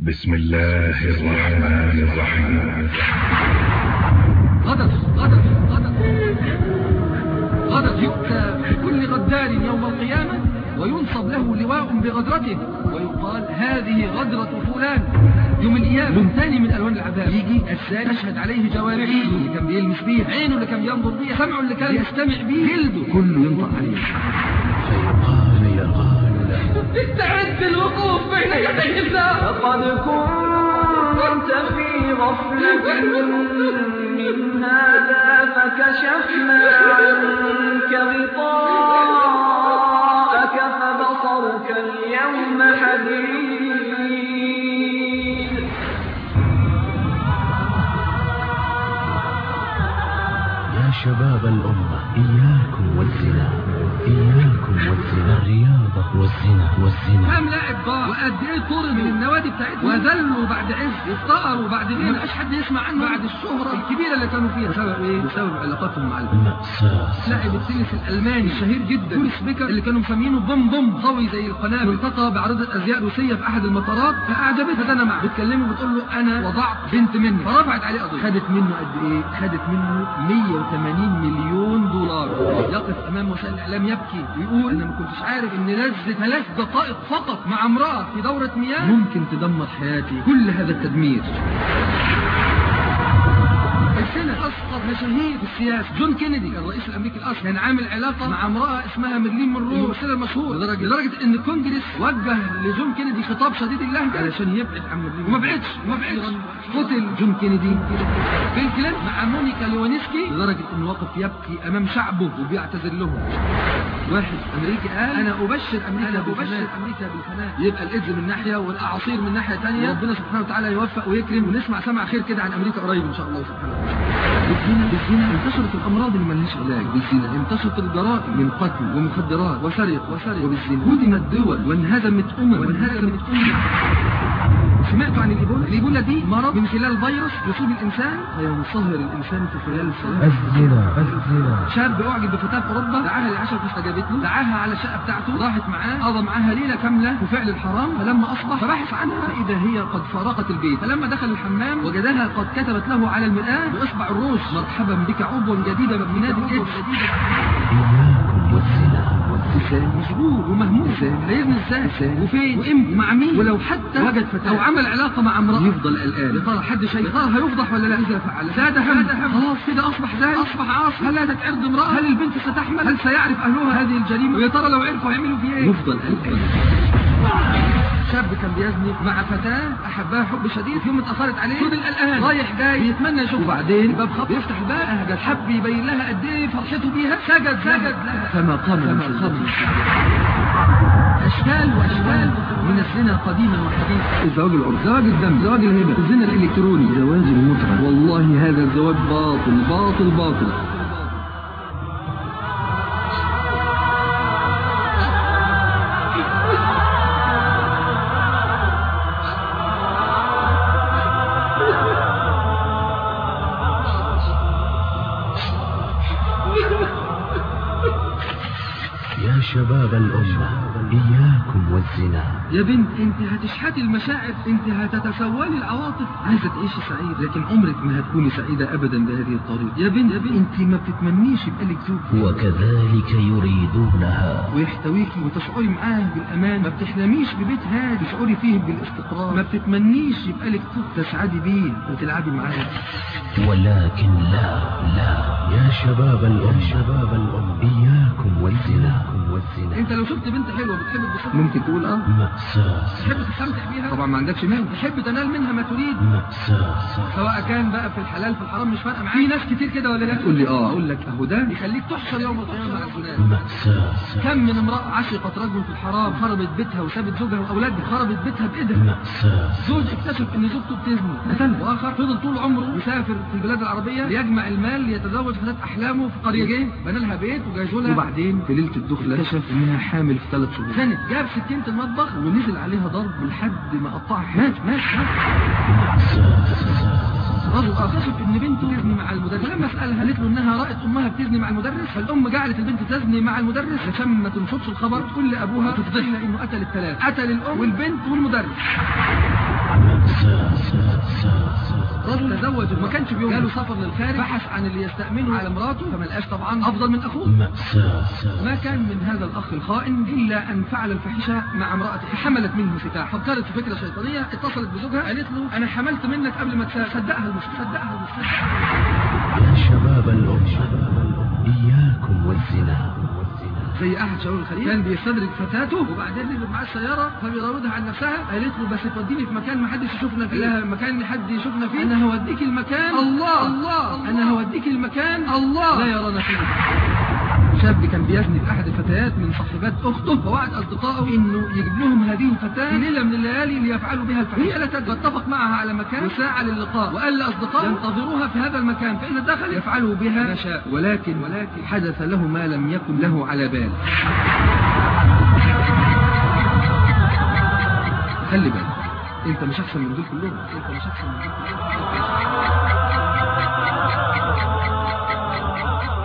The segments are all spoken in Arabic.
بسم الله الرحمن الرحيم. غدر غدر غدر. غدر يؤتى بكل غدار يوم القيامة وينصب له لواء بغدرته ويقال هذه غدرة فلان. يوم القيامة ثاني من ألوان العذاب. يجي الثاني يشهد عليه جوارحه. اللي كان بيلمس بيه عينه اللي كان ينظر بيه سمعه اللي كان يستمع بيه جلده كله ينطق عليه. فيقال استعد للوقوف بين يدي الله لقد كنت في غفلة من هذا فكشفنا عنك غطاءك فبصرك اليوم حديد. يا شباب الأمة إياكم والزنا إياكم والزنا. الرياضة والزنا والزنا. كام لاعب ضاع وقد إيه طرد من النوادي بتاعتهم وذلوا بعد عز افتقروا بعد غنى مبقاش حد يسمع عنه. بعد الشهرة الكبيرة اللي كانوا فيها. بسبب إيه؟ بسبب علاقاتهم مع البنات مأساة. لاعب التنس الألماني الشهير جدا. بوريس بيكر اللي كانوا مسمينه بوم بوم. قوي زي القنابل. التقى بعرضة ازياء روسية في أحد المطارات. فاعجبتها فانا معه. بتكلمه بتقول له أنا وضعت بنت مني فرفعت عليه قضية. خدت منه قد إيه؟ خدت منه 180 مليون دولار. يقف أمام وسائل الإعلام يبكي. ويقول أنا ما كنتش عارف إن لذة ثلاث دقائق فقط مع امرأة في دورة مياه. ممكن تدمر حياتي كل هذا التدمير. الزنا أسقط مشاهير في السياسة جون كينيدي الرئيس الأمريكي الأسبق كان عامل علاقة مع امرأة اسمها ميرلين مونرو الممثلة المشهورة لدرجة, لدرجة إن الكونجرس وجه لجون كينيدي خطاب شديد اللهجة علشان يبعد عن ميرلين وما بعدش وما بعدش. قتل جون كينيدي. بيل كلينتون مع مونيكا لوينسكي لدرجة إنه وقف يبكي أمام شعبه وبيعتذر لهم. واحد أمريكي قال أنا أبشر أمريكا أنا أبشر أمريكا بالفناء يبقى الإيدز من ناحية والأعاصير من ناحية ثانية ربنا سبحانه وتعالى يوفق ويكرم. ونسمع سمع خير كده عن أمريكا قريب إن شاء الله سبحانه وتعالى. بالزنا بالزنا انتشرت الأمراض اللي ملهاش علاج بالزنا انتشرت الجرائم من قتل ومخدرات وسرقه وسرقه وبالزنا هدمت دول وانهدمت أمم. وانهدمت أمم. سمعتوا عن الإيبولا؟ الإيبولا دي مرض من خلال فيروس يصيب الإنسان فينصهر الإنسان في خلال ساعات الزنا الزنا شاب أعجب بفتاة في أوروبا دعاها للعشاء فاستجابت له دعاها على الشقة بتاعته راحت معاه قضى معاها ليلة كاملة في فعل الحرام فلما أصبح فبحث عنها فإذا هي قد فارقت البيت. فلما دخل الحمام وجدها قد كتبت له على المرآة باصبع الروس مرحبا بك عضوا جديدا من نادي الايدز لسان مشغول ومهموم. هيبني إزاي وفين؟ وإمتى؟ ومع مين؟ ولو حتى وجد فتاة. أو عمل علاقة مع امرأة. يفضل قلقان يا ترى حد شيء؟ يا ترى هيفضح ولا لا؟ إذا فعل. زاد هم. خلاص كده أصبح زاد أصبح عاص هل هذا عرض امرأة؟ هل البنت ستحمل؟ هل سيعرف أهلها هذه الجريمة؟ ويا ترى لو عرفوا هيعملوا فيه إيه؟ يفضل قلقان شاب كان بيزني مع فتاة أحبها حب شديد. في يوم اتأخرت عليه. فضل قلقان رايح جاي. بيتمنى يشوف وبعدين؟ الباب خبط يفتح الباب حب يبين لها قد إيه فرحته بيها. سجد سجد لها. فما قام فما قام أشكال وأشكال من الزنا قديما وحديثا الزواج العرفي زواج الدم. زواج الهبة. الزنا الإلكتروني. زواج المتعة. والله هذا الزواج باطل باطل باطل. يا بنت انت هتشحتي المشاعر انت هتتسولي العواطف. عايزة تعيشي سعيد لكن عمرك ما هتكوني سعيدة ابدا بهذه الطريقة. يا بنت يا بنت. انت ما بتتمنيش يبقى لك زوج. وكذلك يريدونها. ويحتويكي وتشعري معاه بالأمان. ما بتحلميش ببيت هادي تشعري فيه بالاستقرار. ما بتتمنيش يبقى لك طفل تسعدي بيه وتلعبي معاه. ولكن لا لا. يا شباب الأمة شباب الأمة إياكم والزنا والزنا انت لو شفت بنت حلوة بتحب تبص ممكن تقول آه. مأساة تحب تستمتع بيها؟ طبعا ما عندكش مانع. تحب تنال منها ما تريد؟ مأساة سواء كان بقى في الحلال في الحرام مش فارقة معاك. في ناس كتير كده ولا لا تقول لي آه أقول لك أهو ده يخليك تحشر يوم القيامة مع الزنا مأساة كم من امرأة عشقت رجل في الحرام خربت بيتها وسابت زوجها وأولادها خربت بيتها بإيدها. مأساة زوج اكتشف إن زوجته بتزني. قتلها وآخر فضل طول عمره يسافر في البلاد العربية ليجمع المال ليتزوج فتاه أحلامه في قريه جه بنى لها بيت وجهزوا لها. وبعدين في ليلة الدخلة اكتشف إنها حامل في ثلاث شهور. كانت جاب سكينه المطبخ ونزل عليها ضرب لحد ما قطعها مات مات مات رجل اكتشف إن بنته تزني مع المدرس. فلما سألها قالت له إنها رأت أمها بتزني مع المدرس. فالأم جعلت البنت تزني مع المدرس. عشان ما تنشطش الخبر تقول لابوها تفضحها إنه قتل الثلاثة. قتل الأم والبنت والمدرس. رجل تزوج وما كانش بيوم. جاله سفر للخارج. بحث عن اللي يستأمنه على مراته. فما لقاش طبعا. أفضل من أخوه. ما كان من هذا الأخ الخائن إلا أن فعل الفاحشة مع امرأته. فحملت منه فتاح فكرت في فكرة شيطانية. اتصلت بزوجها. قالت له أنا حملت منك قبل ما تسافر. صدقها المشكلة. صدقها المشكلة. يا شباب الأمة إياكم والزنا. زي احد شباب الخليج كان بيستدرج فتاته وبعدين نزل معاه السيارة فبيراودها عن نفسها. قالت له بس توديني في مكان ما حدش يشوفنا فيه. لها مكان حد يشوفنا فيه. أنا هوديك المكان. الله الله! أنا هوديك المكان. الله! لا يرانا فيه. شاب كان بيزني بأحد الفتيات من صاحبات أخته فوعد أصدقائه إنه يجيب لهم هذه الفتاة في ليلة من الليالي ليفعلوا بها الفحش هي لا تدري واتفق معها على مكان وساعة للقاء. وقال لأصدقائه ينتظروها في هذا المكان فإذا دخل يفعلوا بها. ما شاء. ولكن ولكن حدث له ما لم يكن له على بال. خلي بالك. أنت مش أحسن من دول كلهم. أنت مش أحسن من دول كلهم.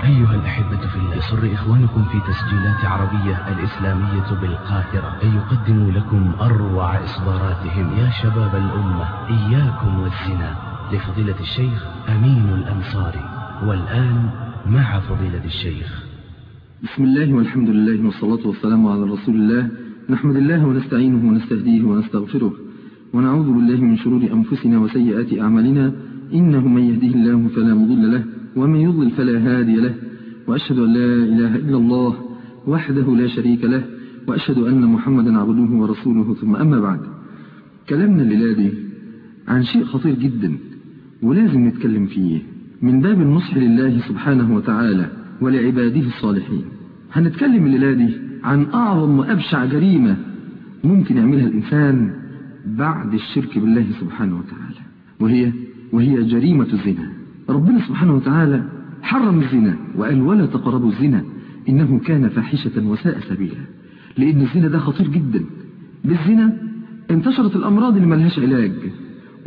أيها الأحبة في الله يسر إخوانكم في تسجيلات عربية الإسلامية بالقاهرة أن يقدموا لكم أروع إصداراتهم. يا شباب الأمة إياكم والزنا. لفضيلة الشيخ أمين الأنصاري والآن مع فضيلة الشيخ. بسم الله والحمد لله والصلاة والسلام على رسول الله. نحمد الله ونستعينه ونستهديه ونستغفره. ونعوذ بالله من شرور أنفسنا وسيئات أعمالنا. إنه من يهديه الله فلا مضل له ومن يضلل فلا هادي له وأشهد أن لا إله إلا الله وحده لا شريك له وأشهد أن محمدا عبده ورسوله ثم أما بعد. كلامنا الليلة دي عن شيء خطير جدا ولازم نتكلم فيه من باب النصح لله سبحانه وتعالى ولعباده الصالحين. هنتكلم الليلة دي عن أعظم وأبشع جريمة ممكن يعملها الإنسان بعد الشرك بالله سبحانه وتعالى وهي وهي جريمة الزنا. ربنا سبحانه وتعالى حرم الزنا وقال ولا تقربوا الزنا إنه كان فاحشة وساء سبيلا. لأن الزنا ده خطير جدا. بالزنا انتشرت الأمراض اللي ملهاش علاج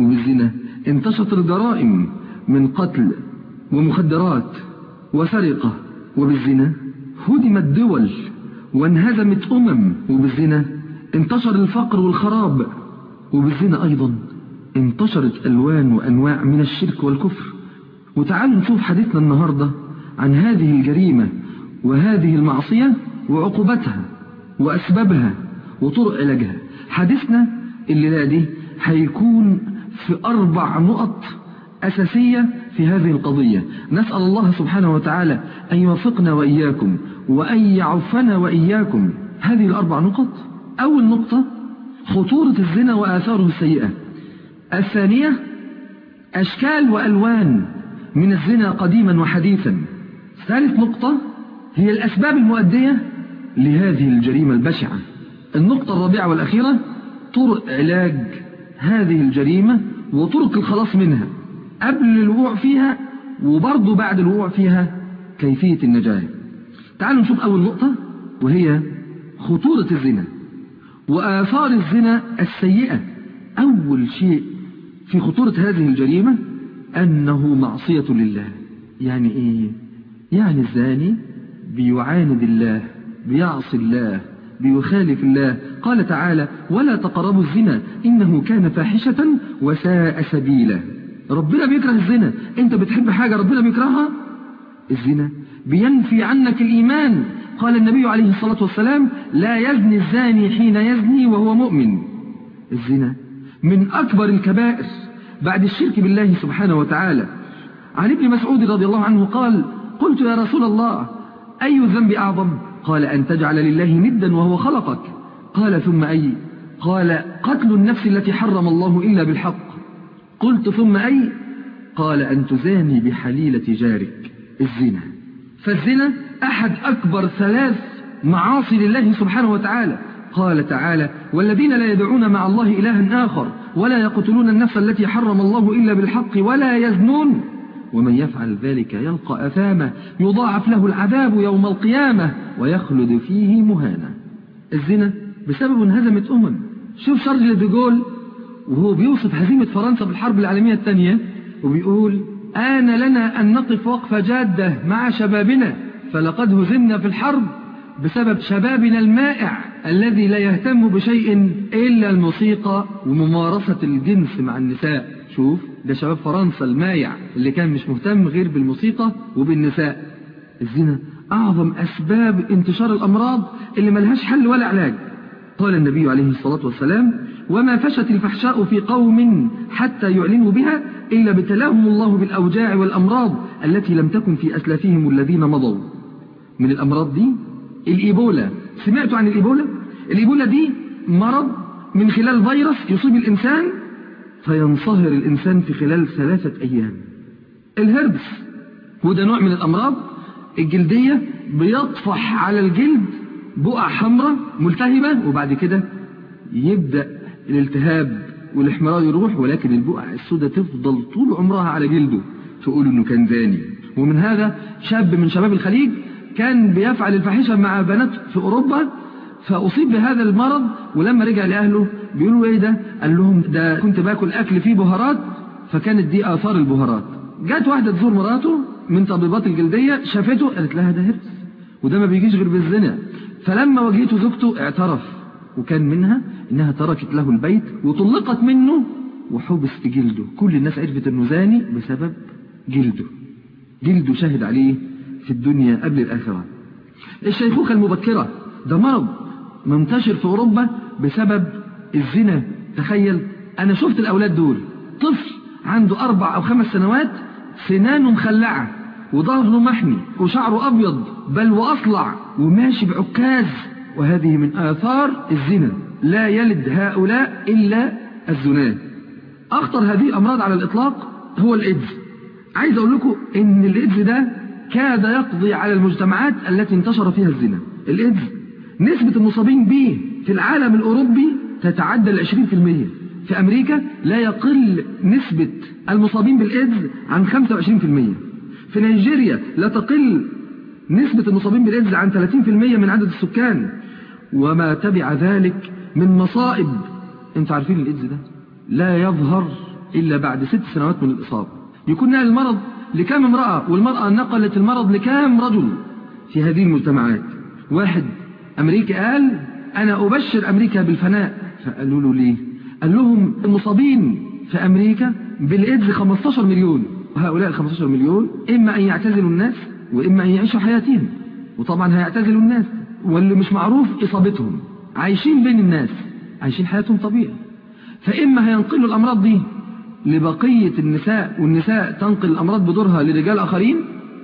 وبالزنا انتشرت الجرائم من قتل ومخدرات وسرقة. وبالزنا هدمت دول وانهزمت أمم. وبالزنا انتشر الفقر والخراب. وبالزنا أيضا انتشرت ألوان وأنواع من الشرك والكفر. وتعالوا نشوف حديثنا النهاردة عن هذه الجريمة وهذه المعصية وعقوبتها وأسبابها وطرق علاجها. حديثنا الليلة دي هيكون في أربع نقط أساسية في هذه القضية. نسأل الله سبحانه وتعالى أن يوفقنا وإياكم وأن يعفنا وإياكم. هذه الأربع نقط. أول نقطة خطورة الزنا وآثاره السيئة. الثانية أشكال وألوان. من الزنا قديما وحديثا. ثالث نقطة هي الأسباب المؤدية لهذه الجريمة البشعة. النقطة الرابعة والأخيرة طرق علاج هذه الجريمة وطرق الخلاص منها قبل الوقوع فيها وبرضه بعد الوقوع فيها كيفية النجاة. تعالوا نشوف أول نقطة وهي خطورة الزنا وآثار الزنا السيئة. أول شيء في خطورة هذه الجريمة أنه معصية لله. يعني إيه؟ يعني الزاني بيعاند الله بيعصي الله بيخالف الله. قال تعالى ولا تقربوا الزنا إنه كان فاحشة وساء سبيلا. ربنا بيكره الزنا. أنت بتحب حاجة ربنا بيكرهها؟ الزنا. بينفي عنك الإيمان. قال النبي عليه الصلاة والسلام لا يزني الزاني حين يزني وهو مؤمن. الزنا من أكبر الكبائر بعد الشرك بالله سبحانه وتعالى. عن ابن مسعود رضي الله عنه قال قلت يا رسول الله أي الذنب أعظم؟ قال أن تجعل لله ندا وهو خلقك. قال ثم أي؟ قال قتل النفس التي حرم الله إلا بالحق. قلت ثم أي؟ قال أن تزاني بحليلة جارك. الزنا. فالزنا أحد أكبر ثلاث معاصي لله سبحانه وتعالى. قال تعالى والذين لا يدعون مع الله إلها آخر. ولا يقتلون النفس التي حرم الله إلا بالحق ولا يزنون. ومن يفعل ذلك يلقى أثاما يضاعف له العذاب يوم القيامة ويخلد فيه مهانا. الزنا بسبب انهزمت أمم. شوف شارل ديغول وهو بيوصف هزيمة فرنسا في الحرب العالمية الثانية وبيقول آن لنا أن نقف وقفة جادة مع شبابنا فلقد هزمنا في الحرب بسبب شبابنا المائع. الذي لا يهتم بشيء إلا الموسيقى وممارسة الجنس مع النساء. شوف ده شباب فرنسا المايع اللي كان مش مهتم غير بالموسيقى وبالنساء. الزنا أعظم أسباب انتشار الأمراض اللي ملهاش حل ولا علاج. قال النبي عليه الصلاة والسلام وما فشت الفحشاء في قوم حتى يعلنوا بها إلا ابتلاهم الله بالأوجاع والأمراض التي لم تكن في أسلافهم الذين مضوا. من الأمراض دي؟ الإيبولا. سمعتوا عن الإيبولا؟ الإيبولا دي مرض من خلال فيروس يصيب الإنسان فينصهر الإنسان في خلال ثلاثة أيام. الهربس وده نوع من الأمراض الجلدية بيطفح على الجلد بقع حمراء ملتهبة وبعد كده يبدأ الالتهاب والاحمرار يروح ولكن البقع السوداء تفضل طول عمرها على جلده. تقول إنه كان زاني. ومن هذا شاب من شباب الخليج كان بيفعل الفاحشة مع بنات في أوروبا فأصيب بهذا المرض ولما رجع لأهله بيقولوا إيه ده؟ قال لهم ده كنت باكل أكل فيه بهارات فكانت دي آثار البهارات. جت واحدة تزور مراته من طبيبات الجلدية شافته قالت لها ده هرس وده ما بيجيش غير بالزنا. فلما واجهته زوجته اعترف وكان منها إنها تركت له البيت وطلقت منه وحبس في جلده. كل الناس عرفت إنه زاني بسبب جلده. جلده شاهد عليه في الدنيا قبل الآخرة. الشيخوخة المبكرة ده مرض. منتشر في أوروبا بسبب الزنا. تخيل أنا شفت الأولاد دول. طفل عنده أربع أو خمس سنوات سنانه مخلعة وظهره محمي وشعره أبيض بل وأصلع وماشي بعكاز. وهذه من آثار الزنا. لا يلد هؤلاء إلا الزناد أخطر هذه الأمراض على الإطلاق هو الإيدز. عايز أقول لكم إن الإيدز ده كاد يقضي على المجتمعات التي انتشر فيها الزنا. الإيدز نسبة المصابين به في العالم الأوروبي تتعدى ال 20% في أمريكا لا يقل نسبة المصابين بالإيدز عن 25% في نيجيريا لا تقل نسبة المصابين بالإيدز عن 30% من عدد السكان. وما تبع ذلك من مصائب. انت عارفين الإيدز ده؟ لا يظهر إلا بعد ست سنوات من الإصابة. يكون نقل المرض لكام امرأة؟ والمرأة نقلت المرض لكام رجل في هذه المجتمعات؟ واحد أمريكا قال أنا أبشر أمريكا بالفناء. فقالوا له ليه؟ قال لهم المصابين في أمريكا بالإيدز 15 مليون وهؤلاء ال 15 مليون إما أن يعتزلوا الناس وإما أن يعيشوا حياتهم. وطبعا هيعتزلوا الناس واللي مش معروف إصابتهم. عايشين بين الناس عايشين حياتهم طبيعي. فإما هينقلوا الأمراض دي لبقية النساء والنساء تنقل الأمراض بدورها لرجال آخرين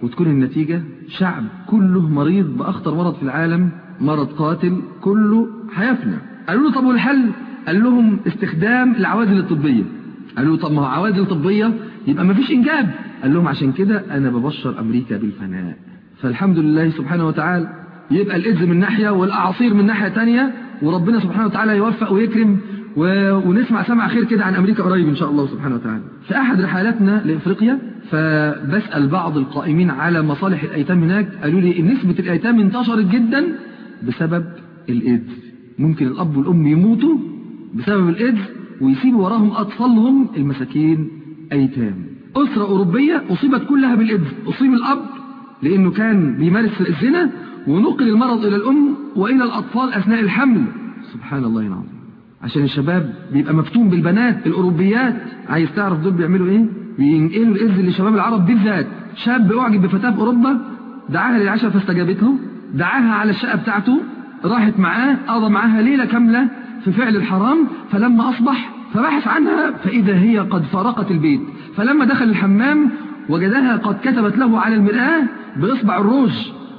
وتكون النتيجة شعب كله مريض بأخطر مرض في العالم مرض قاتل كله هيفنى قالوا له طب والحل؟ قال لهم استخدام العوازل الطبية. قالوا طب ما هو عوازل طبية يبقى ما فيش إنجاب. قال لهم عشان كده أنا ببشر أمريكا بالفناء. فالحمد لله سبحانه وتعالى يبقى الإذ من ناحية والأعاصير من ناحية تانية وربنا سبحانه وتعالى يوفق ويكرم و... ونسمع سمع خير كده عن أمريكا قريب إن شاء الله سبحانه وتعالى. في أحد رحلاتنا لإفريقيا فبسأل بعض القائمين على مصالح الأيتام هناك قالوا لي نسبة الأيتام انتشرت جدا بسبب الإيدز. ممكن الأب والأم يموتوا بسبب الإيدز ويسيبوا وراهم أطفالهم المساكين أيتام. أسرة أوروبية أصيبت كلها بالإيدز. أصيب الأب لأنه كان بيمارس الزنا ونقل المرض إلى الأم وإلى الأطفال أثناء الحمل. سبحان الله العظيم. عشان الشباب بيبقى مفتون بالبنات الأوروبيات. عايز تعرف دول بيعملوا إيه؟ بينقلوا الإذن لشباب العرب بالذات. شاب أعجب بفتاة في أوروبا دعاها للعشاء فاستجابت له دعاها على الشقة بتاعته راحت معاه قضى معاها ليلة كاملة في فعل الحرام فلما أصبح فبحث عنها فإذا هي قد فارقت البيت. فلما دخل الحمام وجدها قد كتبت له على المرآة بإصبع الروج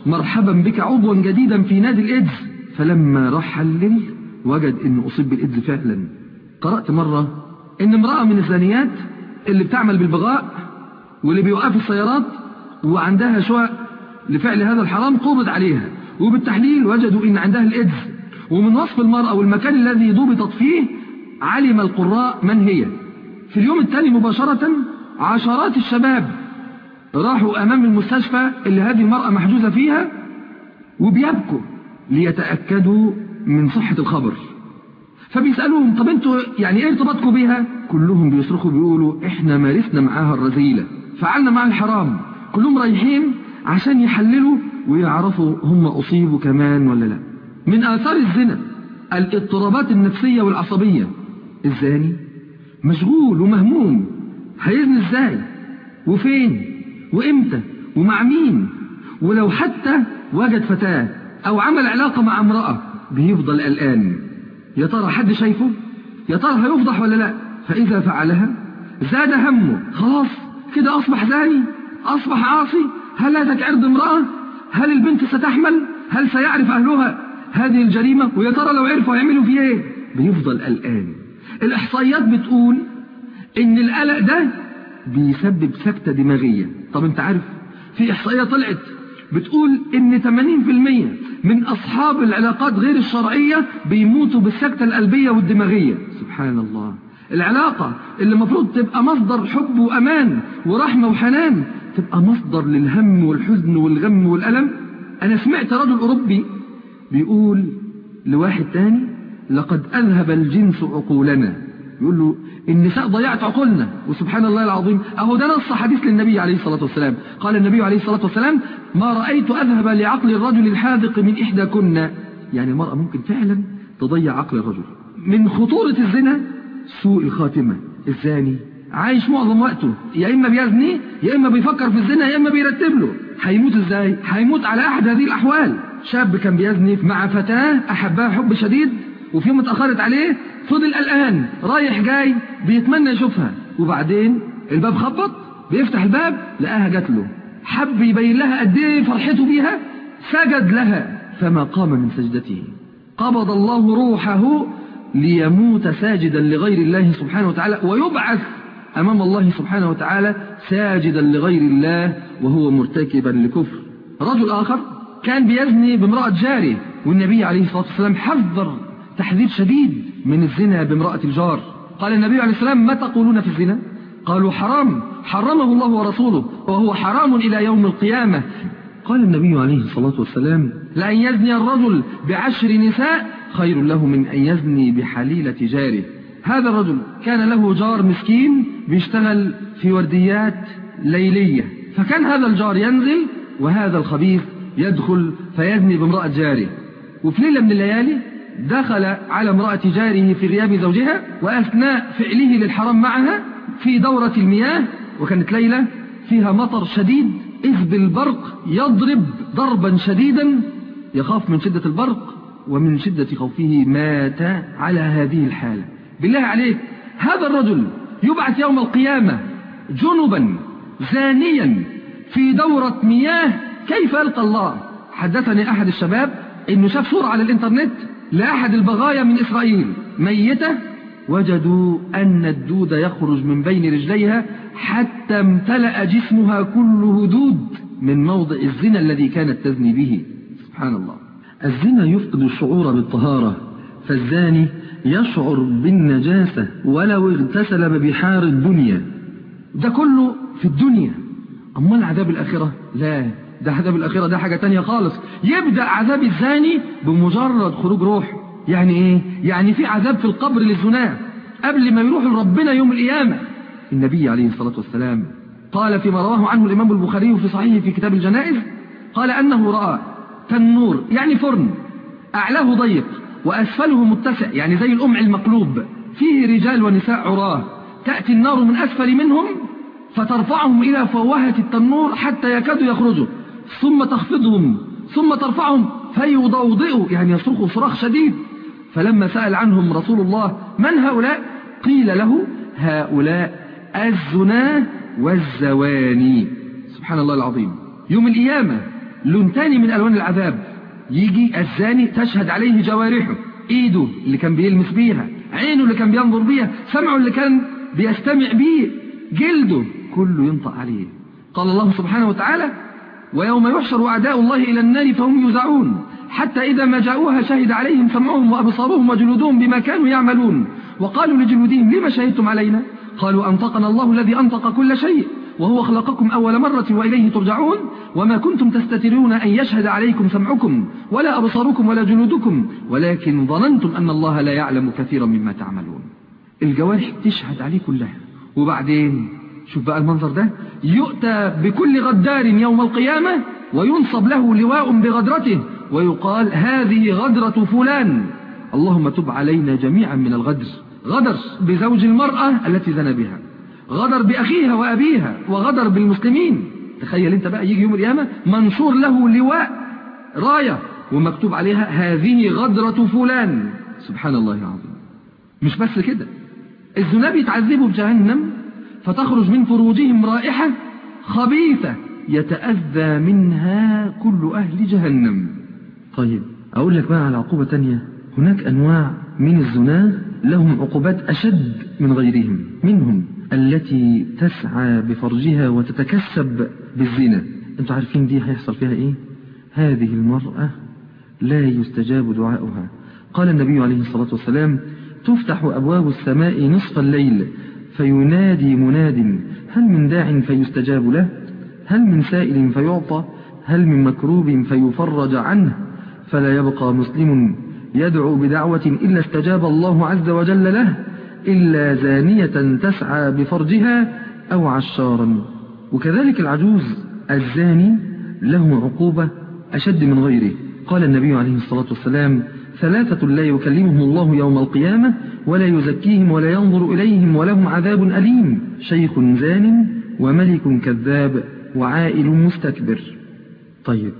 مرحبا بك عضوا جديدا في نادي الإيدز فلما راح حلل وجد إنه أصيب بالايدز فعلا. قرأت مرة إن امرأة من الزانيات اللي بتعمل بالبغاء واللي بيوقف السيارات وعندها شقق لفعل هذا الحرام قبض عليها. وبالتحليل وجدوا إن عندها الايدز ومن وصف المرأة والمكان الذي ضبطت فيه علم القراء من هي. في اليوم التالي مباشرة عشرات الشباب راحوا أمام المستشفى اللي هذه المرأة محجوزة فيها وبيبكوا ليتأكدوا من صحة الخبر. فبيسألوهم طب أنتوا يعني إيه ارتباطكم بيها؟ كلهم بيصرخوا بيقولوا إحنا مارسنا معاها الرذيلة فعلنا معاها الحرام. كلهم رايحين عشان يحللوا ويعرفوا هم أصيبوا كمان ولا لا. من آثار الزنا الاضطرابات النفسية والعصبية. الزاني مشغول ومهموم. هيزني إزاي؟ وفين؟ وإمتى؟ ومع مين؟ ولو حتى وجد فتاة أو عمل علاقة مع امرأة بيفضل قلقان. يا ترى حد شايفه؟ يا ترى هيفضح ولا لا؟ فإذا فعلها زاد همه. خلاص كده أصبح زاني أصبح عاصي هل هتك عرض امرأة؟ هل البنت ستحمل؟ هل سيعرف أهلها؟ هذه الجريمة ويا ترى لو عرفوا هيعملوا فيه إيه؟ بيفضل قلقان. الإحصائيات بتقول إن القلق ده بيسبب سكتة دماغية. طب أنت عارف في إحصائية طلعت بتقول إن 80% من أصحاب العلاقات غير الشرعية بيموتوا بالسكتة القلبية والدماغية. سبحان الله. العلاقة اللي المفروض تبقى مصدر حب وأمان ورحمة وحنان تبقى مصدر للهم والحزن والغم والألم. أنا سمعت رجل أوروبي بيقول لواحد تاني لقد أذهب الجنس عقولنا. يقول له النساء ضيعت عقولنا. وسبحان الله العظيم أهو ده نص حديث للنبي عليه الصلاة والسلام. قال النبي عليه الصلاة والسلام ما رأيت أذهب لعقل الرجل الحاذق من احدى كنا يعني المرأة ممكن فعلا تضيع عقل الرجل. من خطورة الزنا سوء الخاتمة الزاني عايش معظم وقته. يا إما بيزني يا إما بيفكر في الزنا يا إما بيرتب له. هيموت إزاي؟ هيموت على أحد هذه الأحوال. شاب كان بيزني مع فتاة أحبها حب شديد وفي يوم اتأخرت عليه فضل قلقان رايح جاي بيتمنى يشوفها. وبعدين الباب خبط بيفتح الباب لقاها جات له. حب يبين لها قد إيه فرحته بيها. سجد لها فما قام من سجدته. قبض الله روحه ليموت ساجدا لغير الله سبحانه وتعالى ويبعث أمام الله سبحانه وتعالى ساجدا لغير الله وهو مرتكبا لكفر. رجل آخر كان بيزني بامرأة جاره والنبي عليه الصلاة والسلام حذر تحذير شديد من الزنا بامرأة الجار. قال النبي عليه السلام ما تقولون في الزنا؟ قالوا حرام حرمه الله ورسوله وهو حرام إلى يوم القيامة. قال النبي عليه الصلاة والسلام لأن يزني الرجل بعشر نساء خير له من أن يزني بحليلة جاره. هذا الرجل كان له جار مسكين بيشتغل في ورديات ليلية فكان هذا الجار ينزل وهذا الخبيث يدخل فيزني بامرأة جاره وفي ليلة من الليالي دخل على امرأة جاره في غياب زوجها وأثناء فعله للحرام معها في دورة المياه وكانت ليلة فيها مطر شديد إذ بالبرق يضرب ضربا شديدا يخاف من شدة البرق ومن شدة خوفه مات على هذه الحالة. بالله عليك هذا الرجل يبعث يوم القيامة جنبا زانيا في دورة مياه كيف يلقى الله؟ حدثني أحد الشباب إنه شاف صورة على الإنترنت لأحد البغايا من إسرائيل. ميتة وجدوا أن الدود يخرج من بين رجليها حتى امتلأ جسمها كله دود من موضع الزنا الذي كانت تزني به. سبحان الله. الزنا يفقد الشعور بالطهارة فالزاني يشعر بالنجاسة ولو اغتسل ببحار الدنيا. ده كله في الدنيا. أما عذاب الآخرة؟ لا. ده عذاب الآخرة ده حاجة تانية خالص. يبدأ عذاب الزاني بمجرد خروج روح. يعني إيه؟ يعني في عذاب في القبر للزناه قبل ما يروح لربنا يوم القيامة. النبي عليه الصلاة والسلام قال فيما رواه عنه الإمام البخاري في صحيحه في كتاب الجنائز قال أنه رأى تنور يعني فرن أعلاه ضيق. وأسفله متسع يعني زي الأمع المقلوب. فيه رجال ونساء عراة. تأتي النار من أسفل منهم فترفعهم إلى فوهة التنور حتى يكادوا يخرجوا. ثم تخفضهم ثم ترفعهم فيضوضئوا يعني يصرخوا صراخ شديد. فلما سأل عنهم رسول الله من هؤلاء؟ قيل له هؤلاء الزنا والزواني. سبحان الله العظيم. يوم القيامة لون تاني من ألوان العذاب. يجي الزاني تشهد عليه جوارحه. إيده اللي كان بيلمس بيها عينه اللي كان بينظر بيها سمعه اللي كان بيستمع بيه جلده كله ينطق عليه. قال الله سبحانه وتعالى ويوم يحشر أعداء الله إلى النار فهم يزعون حتى إذا ما جاءوها شهد عليهم سمعهم وأبصارهم وجلودهم بما كانوا يعملون. وقالوا لجلودهم لما شهدتم علينا؟ قالوا أنطقنا الله الذي أنطق كل شيء. وهو خلقكم أول مرة وإليه ترجعون وما كنتم تستترون أن يشهد عليكم سمعكم ولا أبصاركم ولا جلودكم ولكن ظننتم أن الله لا يعلم كثيرا مما تعملون. الجوارح تشهد عليه كلها. وبعدين شوف بقى المنظر ده. يؤتى بكل غدار يوم القيامة وينصب له لواء بغدرته ويقال هذه غدرة فلان. اللهم تب علينا جميعا من الغدر. غدر بزوج المرأة التي زنى بها. غدر بأخيها وأبيها وغدر بالمسلمين. تخيل أنت بقى يجي يوم القيامة منشور له لواء راية ومكتوب عليها هذه غدرة فلان. سبحان الله العظيم. مش بس كده. الزنا بيتعذبوا بجهنم فتخرج من فروجهم رائحة خبيثة يتأذى منها كل أهل جهنم. طيب أقول لك بقى على عقوبة تانية. هناك أنواع من الزنا لهم عقوبات أشد من غيرهم. منهم التي تسعى بفرجها وتتكسب بالزنا. أنتوا عارفين دي هيحصل فيها إيه؟ هذه المرأة لا يستجاب دعاؤها. قال النبي عليه الصلاة والسلام تفتح أبواب السماء نصف الليل فينادي مناد هل من داع فيستجاب له؟ هل من سائل فيعطى؟ هل من مكروب فيفرج عنه؟ فلا يبقى مسلم يدعو بدعوة إلا استجاب الله عز وجل له. إلا زانية تسعى بفرجها أو عشارا. وكذلك العجوز الزاني له عقوبة أشد من غيره. قال النبي عليه الصلاة والسلام ثلاثة لا يكلمهم الله يوم القيامة ولا يزكيهم ولا ينظر إليهم ولهم عذاب أليم. شيخ زان وملك كذاب وعائل مستكبر. طيب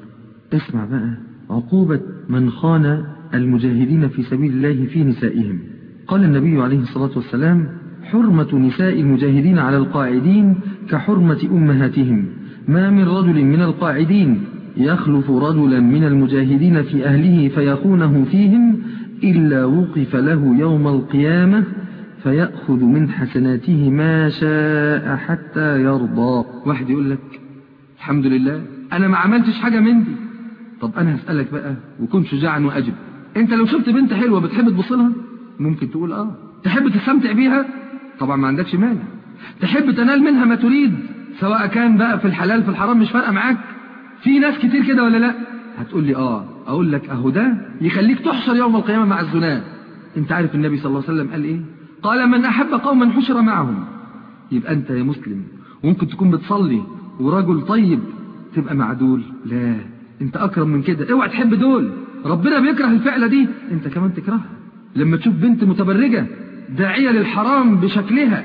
اسمع بقى عقوبة من خان المجاهدين في سبيل الله في نسائهم. قال النبي عليه الصلاة والسلام حرمة نساء المجاهدين على القاعدين كحرمة أمهاتهم. ما من رجل من القاعدين يخلف رجلا من المجاهدين في أهله فيخونه فيهم إلا وقف له يوم القيامة فيأخذ من حسناته ما شاء حتى يرضى. واحد يقول لك الحمد لله أنا ما عملتش حاجة من دي. طب أنا هسألك بقى وكن شجاعا وأجب. أنت لو شفت بنت حلوة بتحب تبص لها؟ ممكن تقول آه. تحب تستمتع بيها؟ طبعا ما عندكش مانع. تحب تنال منها ما تريد؟ سواء كان بقى في الحلال في الحرام مش فارقة معاك. في ناس كتير كده ولا لا؟ هتقول لي آه. أقول لك أهو ده يخليك تحشر يوم القيامة مع الزناة. أنت عارف النبي صلى الله عليه وسلم قال إيه؟ قال من أحب قوما حشر معهم. يبقى أنت يا مسلم وممكن تكون بتصلي ورجل طيب تبقى مع دول. لا أنت أكرم من كده. اوعى تحب دول. ربنا بيكره الفعلة دي. أنت كمان تكرهها. لما تشوف بنت متبرجة داعية للحرام بشكلها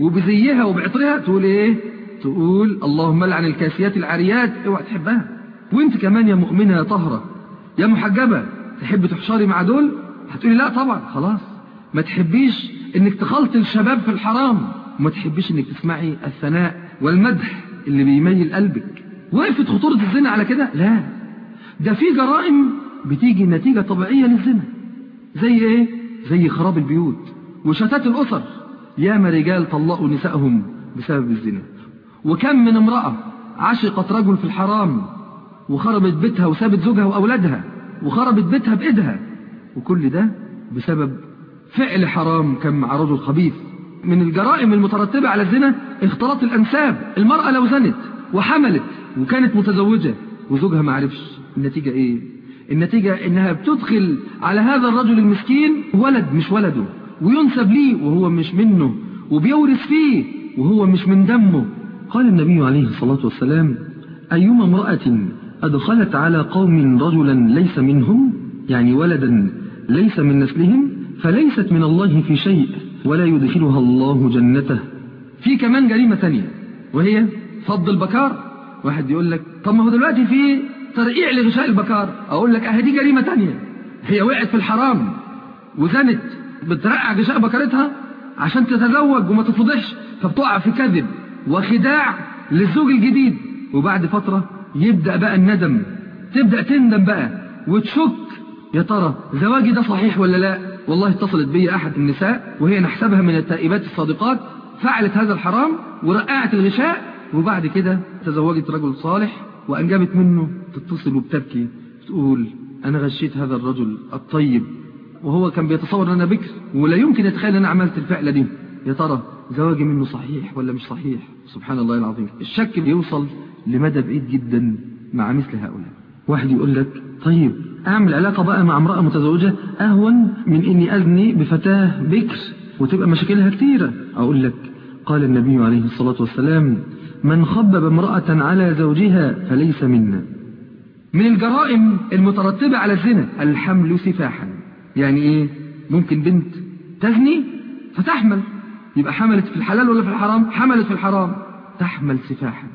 وبزيها وبعطرها تقول إيه؟ تقول اللهم لعن الكاسيات العاريات اوعى تحبها. وأنت كمان يا مؤمنة يا طهرة يا محجبة تحب تحشري مع دول؟ هتقولي لا طبعا خلاص. ما تحبيش إنك تخلط الشباب في الحرام. وما تحبيش إنك تسمعي الثناء والمدح اللي بيميل قلبك. وقفت خطورة الزنا على كده؟ لا. ده في جرائم بتيجي نتيجة طبيعية للزنا. زي إيه؟ زي خراب البيوت وشتات الأسر. ياما رجال طلقوا نسائهم بسبب الزنا. وكم من امرأة عشقت رجل في الحرام وخربت بيتها وسابت زوجها وأولادها وخربت بيتها بإيدها. وكل ده بسبب فعل حرام كان مع رجل خبيث. من الجرائم المترتبة على الزنا اختلاط الأنساب. المرأة لو زنت وحملت وكانت متزوجة وزوجها ما عرفش النتيجة إيه. النتيجة إنها بتدخل على هذا الرجل المسكين ولد مش ولده. وينسب ليه وهو مش منه. وبيورث فيه وهو مش من دمه. قال النبي عليه الصلاة والسلام أيما امرأة أدخلت على قوم رجلا ليس منهم يعني ولدا ليس من نسلهم فليست من الله في شيء ولا يدخلها الله جنته. في كمان جريمة تانية وهي فض البكار. واحد يقول لك طب ما هو دلوقتي في ترقيع لغشاء البكار أقول لك أهي دي جريمة تانية. هي وقعت في الحرام وزنت بترقع غشاء بكرتها عشان تتزوج وما تفضحش فبتقع في كذب وخداع للزوج الجديد. وبعد فترة يبدأ بقى الندم. تبدأ تندم بقى وتشك يا ترى زواجي ده صحيح ولا لا؟ والله اتصلت بي أحد النساء وهي نحسبها من التائبات الصادقات فعلت هذا الحرام ورقعت الغشاء وبعد كده تزوجت رجل صالح وأنجبت منه تتصل وبتبكي تقول أنا غشيت هذا الرجل الطيب وهو كان بيتصور أن أنا بكر ولا يمكن يتخيل أن أنا عملت الفعلة دي. يا ترى زواجي منه صحيح ولا مش صحيح؟ سبحان الله العظيم. الشك بيوصل لمدى بعيد جدا مع مثل هؤلاء. واحد يقول لك طيب أعمل علاقة بقى مع امرأة متزوجة؟ أهون من إني أزني بفتاة بكر وتبقى مشاكلها كثيرة أقول لك قال النبي عليه الصلاة والسلام من خبب امرأة على زوجها فليس منا. من الجرائم المترتبة على الزنا الحمل سفاحا. يعني إيه؟ ممكن بنت تزني فتحمل. يبقى حملت في الحلال ولا في الحرام؟ حملت في الحرام تحمل سفاحا.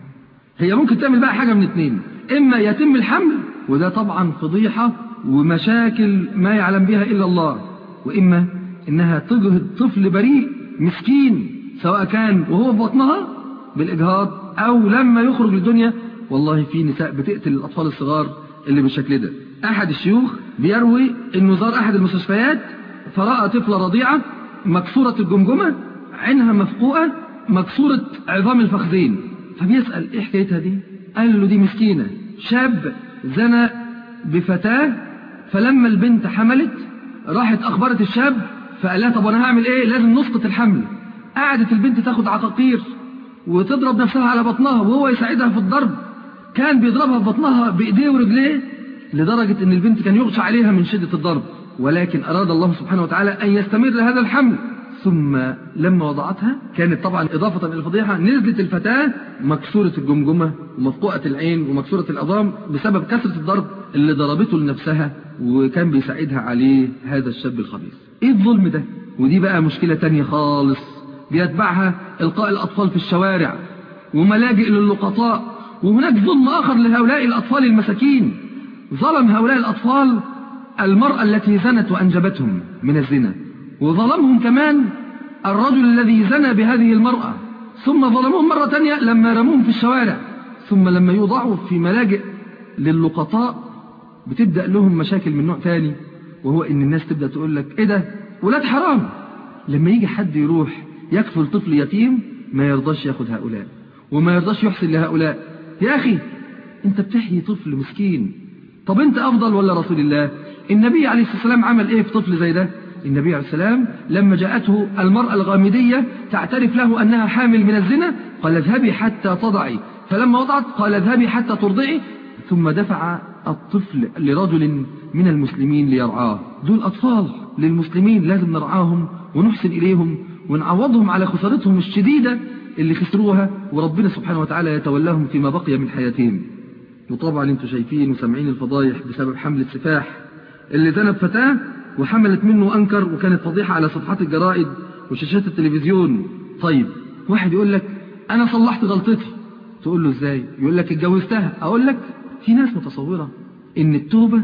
هي ممكن تعمل بقى حاجة من اتنين. إما يتم الحمل وده طبعا فضيحة ومشاكل ما يعلم بها إلا الله. وإما إنها تجهد طفل بريء مسكين سواء كان وهو في بطنها بالإجهاض أو لما يخرج للدنيا والله في نساء بتقتل الأطفال الصغار اللي بالشكل ده. أحد الشيوخ بيروي انه زار أحد المستشفيات فرأى طفلة رضيعة مكسورة الجمجمة عينها مفقوءة مكسورة عظام الفخذين. فبيسأل إيه حكايتها دي؟ قال له دي مسكينة شاب زنى بفتاة فلما البنت حملت راحت أخبرت الشاب فقال لها طب أنا هعمل إيه؟ لازم نسقط الحمل. قعدت البنت تاخد عقاقير وتضرب نفسها على بطنها وهو يساعدها في الضرب. كان بيضربها في بطنها بإيديه ورجليه لدرجة إن البنت كان يغشى عليها من شدة الضرب. ولكن أراد الله سبحانه وتعالى أن يستمر هذا الحمل. ثم لما وضعتها كانت طبعا إضافة إلى الفضيحة نزلت الفتاة مكسورة الجمجمة ومفقوعة العين ومكسورة العظام بسبب كثرة الضرب اللي ضربته لنفسها وكان بيساعدها عليه هذا الشاب الخبيث. إيه الظلم ده؟ ودي بقى مشكلة تانية خالص. بيتبعها إلقاء الأطفال في الشوارع وملاجئ للقطاء وهناك ظلم آخر لهؤلاء الأطفال المساكين. ظلم هؤلاء الأطفال المرأة التي زنت وأنجبتهم من الزنا. وظلمهم كمان الرجل الذي زنى بهذه المرأة. ثم ظلموهم مرة تانية لما رموهم في الشوارع. ثم لما يوضعوا في ملاجئ للقطاء بتبدأ لهم مشاكل من نوع تاني وهو إن الناس تبدأ تقول لك إيه ده؟ ولاد حرام. لما يجي حد يروح يكفل طفل يتيم ما يرضاش ياخد هؤلاء وما يرضاش يحسن لهؤلاء. يا أخي أنت بتحيي طفل مسكين. طب أنت أفضل ولا رسول الله؟ النبي عليه الصلاة والسلام عمل إيه في طفل زي ده؟ النبي عليه السلام لما جاءته المرأة الغامدية تعترف له أنها حامل من الزنا قال اذهبي حتى تضعي. فلما وضعت قال اذهبي حتى ترضعي. ثم دفع الطفل لرجل من المسلمين ليرعاه. دول أطفال للمسلمين لازم نرعاهم ونحسن إليهم. ونعوضهم على خسارتهم الشديدة اللي خسروها وربنا سبحانه وتعالى يتولاهم فيما بقي من حياتهم. وطبعا أنتم شايفين وسامعين الفضايح بسبب حمل السفاح اللي ذنب فتاة وحملت منه أنكر وكانت فضيحة على صفحات الجرائد وشاشات التلفزيون. طيب واحد يقول لك أنا صلحت غلطتي. تقول له إزاي؟ يقول لك اتجوزتها. أقول لك في ناس متصورة إن التوبة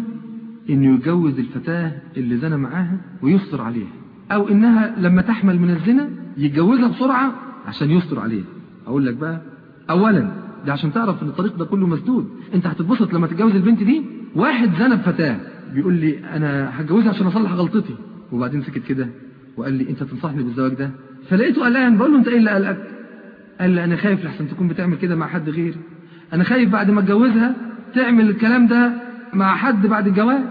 إنه يتجوز الفتاة اللي زنى معاها ويستر عليها. أو إنها لما تحمل من الزنا يتجوزها بسرعة عشان يستر عليها. أقول لك بقى أولا ده عشان تعرف إن الطريق ده كله مسدود. أنت هتتبسط لما تتجوز البنت دي؟ واحد زنى بفتاة بيقول لي أنا هتجوزها عشان أصلح غلطتي. وبعدين سكت كده وقال لي أنت تنصحني بالزواج ده؟ فلقيته قلقان بقول له أنت إيه اللي قلقك؟ قال لي أنا خايف لحسن تكون بتعمل كده مع حد غيري. أنا خايف بعد ما أتجوزها تعمل الكلام ده مع حد بعد الجواز.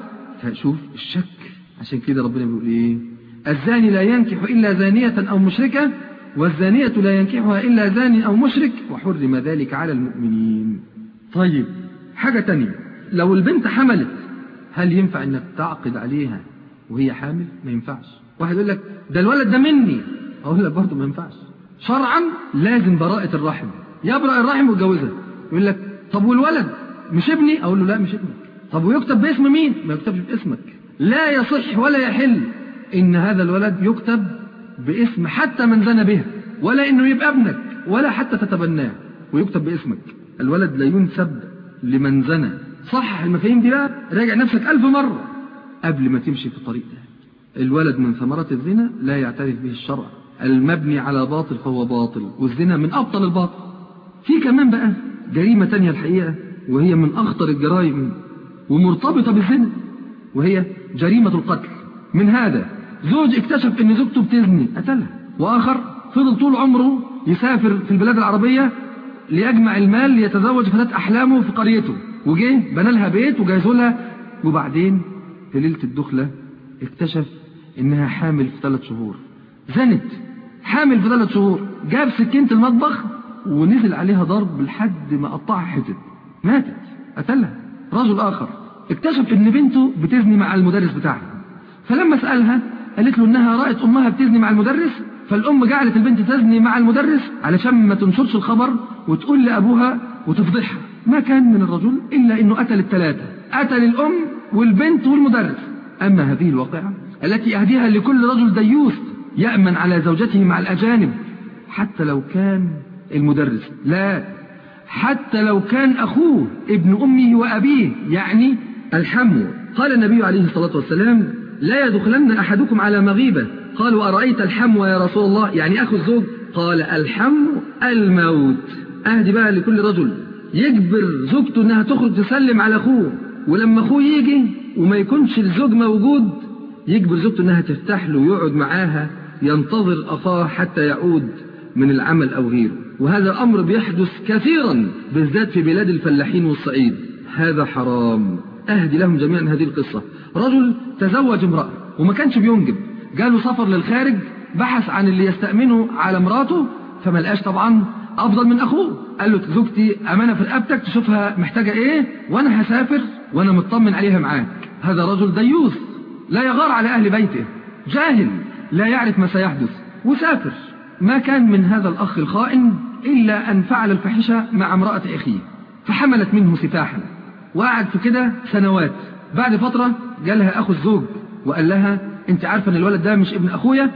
فشوف الشك. عشان كده ربنا بيقول إيه؟ الزاني لا ينكح إلا زانية أو مشركة والزانية لا ينكحها إلا زان أو مشرك وحرم ذلك على المؤمنين. طيب حاجة تانية. لو البنت حملت هل ينفع إنك تعقد عليها وهي حامل؟ ما ينفعش. واحد يقول لك ده الولد ده مني. أقول لك برضه ما ينفعش. شرعا لازم براءة الرحم. يبرأ الرحم ويتجوزها يقول لك طب والولد؟ مش ابني؟ أقول له لا مش ابنك. طب ويكتب باسم مين؟ ما يكتبش باسمك. لا يصح ولا يحل. إن هذا الولد يكتب باسم حتى من زنى به ولا إنه يبقى ابنك ولا حتى تتبناه ويكتب باسمك. الولد لا ينسب لمن زنى صحح المفاهيم دي بقى راجع نفسك ألف مرة. قبل ما تمشي في الطريق ده الولد من ثمرات الزنا لا يعترف به الشرع. المبني على باطل فهو باطل والزنا من أبطل الباطل. في كمان بقى جريمة تانية الحقيقة وهي من أخطر الجرائم ومرتبطة بالزنا وهي جريمة القتل. من هذا زوج اكتشف إن زوجته بتزني قتلها. وآخر فضل طول عمره يسافر في البلاد العربية ليجمع المال ليتزوج فتاة أحلامه في قريته. وجه بنى لها بيت وجهزوا لها. وبعدين في ليلة الدخلة اكتشف إنها حامل في ثلاث شهور. زنت حامل في ثلاث شهور. جاب سكينة المطبخ ونزل عليها ضرب لحد ما قطعها حتت. ماتت قتلها. رجل آخر اكتشف إن بنته بتزني مع المدرس بتاعها. فلما سألها قالت له إنها رأت أمها بتزني مع المدرس فالأم جعلت البنت تزني مع المدرس علشان ما تنشرش الخبر وتقول لأبوها وتفضحها. ما كان من الرجل إلا إنه قتل الثلاثة قتل الأم والبنت والمدرس. أما هذه الواقعة التي أهديها لكل رجل ديوث يأمن على زوجته مع الأجانب حتى لو كان المدرس لا حتى لو كان أخوه ابن أمه وأبيه يعني الحمو. قال النبي عليه الصلاة والسلام لا يدخلن أحدكم على مغيبة. قالوا أرأيت الحمو يا رسول الله؟ يعني أخو الزوج؟ قال الحمو الموت. أهدي بقى لكل رجل. يجبر زوجته إنها تخرج تسلم على أخوه. ولما أخوه يجي وما يكونش الزوج موجود يجبر زوجته إنها تفتح له ويقعد معاها ينتظر أخاه حتى يعود من العمل أو غيره. وهذا الأمر بيحدث كثيرا بالذات في بلاد الفلاحين والصعيد. هذا حرام. أهدي لهم جميعا هذه القصة. رجل تزوج امرأة وما كانش بينجب. جاله سفر للخارج بحث عن اللي يستأمنه على مراته فما لقاش طبعا أفضل من أخوه. قال له زوجتي أمانة في رقبتك تشوفها محتاجة إيه؟ وأنا هسافر وأنا مطمن عليها معاك. هذا رجل ديوث لا يغار على أهل بيته. جاهل لا يعرف ما سيحدث وسافر. ما كان من هذا الأخ الخائن إلا أن فعل الفاحشة مع امرأة أخيه فحملت منه سفاحا. وقعد في كده سنوات. بعد فترة جالها أخو الزوج وقال لها أنت عارفة إن الولد ده مش ابن أخويا؟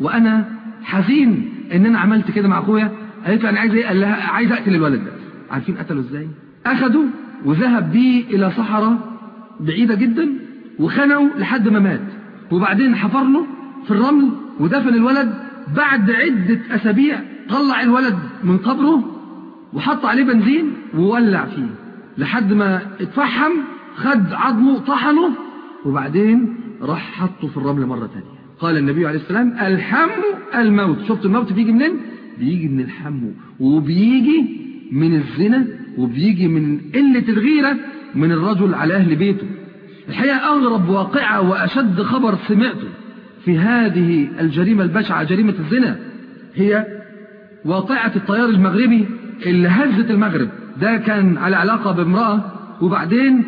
وأنا حزين إن أنا عملت كده مع أخويا؟ قالت له أنا عايز إيه؟ قال لها عايز أقتل الولد ده. عارفين قتله إزاي؟ اخده وذهب بيه إلى صحراء بعيدة جدا وخنقه لحد ما مات. وبعدين حفر له في الرمل ودفن الولد. بعد عدة أسابيع طلع الولد من قبره وحط عليه بنزين وولع فيه. لحد ما اتفحم خد عظمه طحنه وبعدين راح حطه في الرمل مرة تانية. قال النبي عليه السلام الحم الموت. شفت الموت بيجي منين؟ بيجي من الحمو وبيجي من الزنا وبيجي من قلة الغيرة من الرجل على أهل بيته. الحقيقة أغرب واقعة وأشد خبر سمعته في هذه الجريمة البشعة جريمة الزنا هي واقعة الطيار المغربي اللي هزت المغرب. ده كان على علاقة بامرأة وبعدين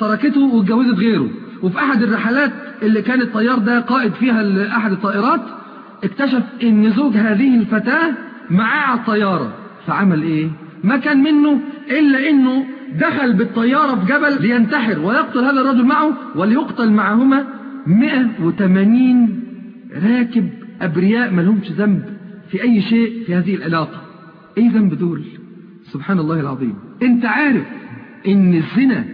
تركته واتجوزت غيره. وفي أحد الرحلات اللي كان الطيار ده قائد فيها لأحد الطائرات اكتشف إن زوج هذه الفتاة معاه على الطيارة فعمل إيه؟ ما كان منه إلا إنه دخل بالطيارة في جبل لينتحر ويقتل هذا الرجل معه وليقتل معهما 180 راكب أبرياء ما لهمش ذنب في أي شيء في هذه العلاقة. إيه ذنب دول؟ سبحان الله العظيم. أنت عارف إن الزنا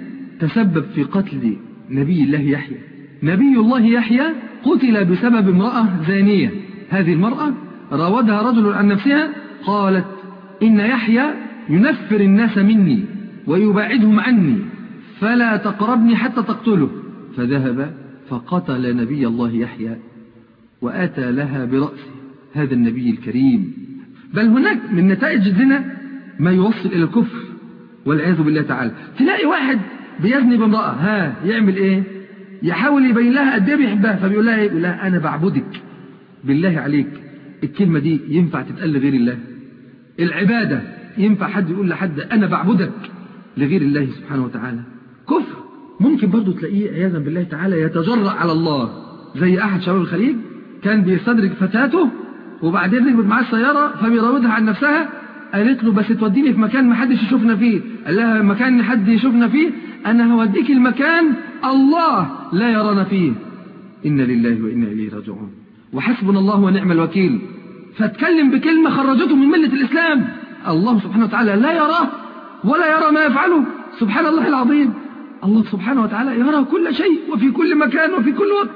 تسبب في قتل نبي الله يحيى. نبي الله يحيى قتل بسبب امرأة زانية. هذه المرأة راودها رجل عن نفسها قالت إن يحيى ينفر الناس مني ويباعدهم عني فلا تقربني حتى تقتله. فذهب فقتل نبي الله يحيى وأتى لها برأسه هذا النبي الكريم. بل هناك من نتائج الزنا ما يوصل إلى الكفر والعياذ بالله تعالى. تلاقي واحد بيزني بامرأة. ها يعمل إيه؟ يحاول يبين لها قد إيه بيحبها. فبيقول لها إيه؟ بيقول لها أنا بعبدك بالله عليك. الكلمة دي ينفع تتقال لغير الله. العبادة ينفع حد يقول لحد أنا بعبدك لغير الله سبحانه وتعالى. كفر ممكن برضو تلاقيه عياذا بالله تعالى يتجرأ على الله. زي أحد شباب الخليج كان بيستدرج فتاته وبعدين ركبت معاه السيارة فبيراودها عن نفسها. قالت له بس توديني في مكان ما حدش يشوفنا فيه. قال لها مكان حد يشوفنا فيه؟ أنا هوديك المكان الله لا يرانا فيه. إنا لله وإنا إليه راجعون. وحسبنا الله ونعم الوكيل. فاتكلم بكلمة خرجته من ملة الإسلام. الله سبحانه وتعالى لا يراه ولا يرى ما يفعله. سبحان الله العظيم. الله سبحانه وتعالى يرى كل شيء وفي كل مكان وفي كل وقت.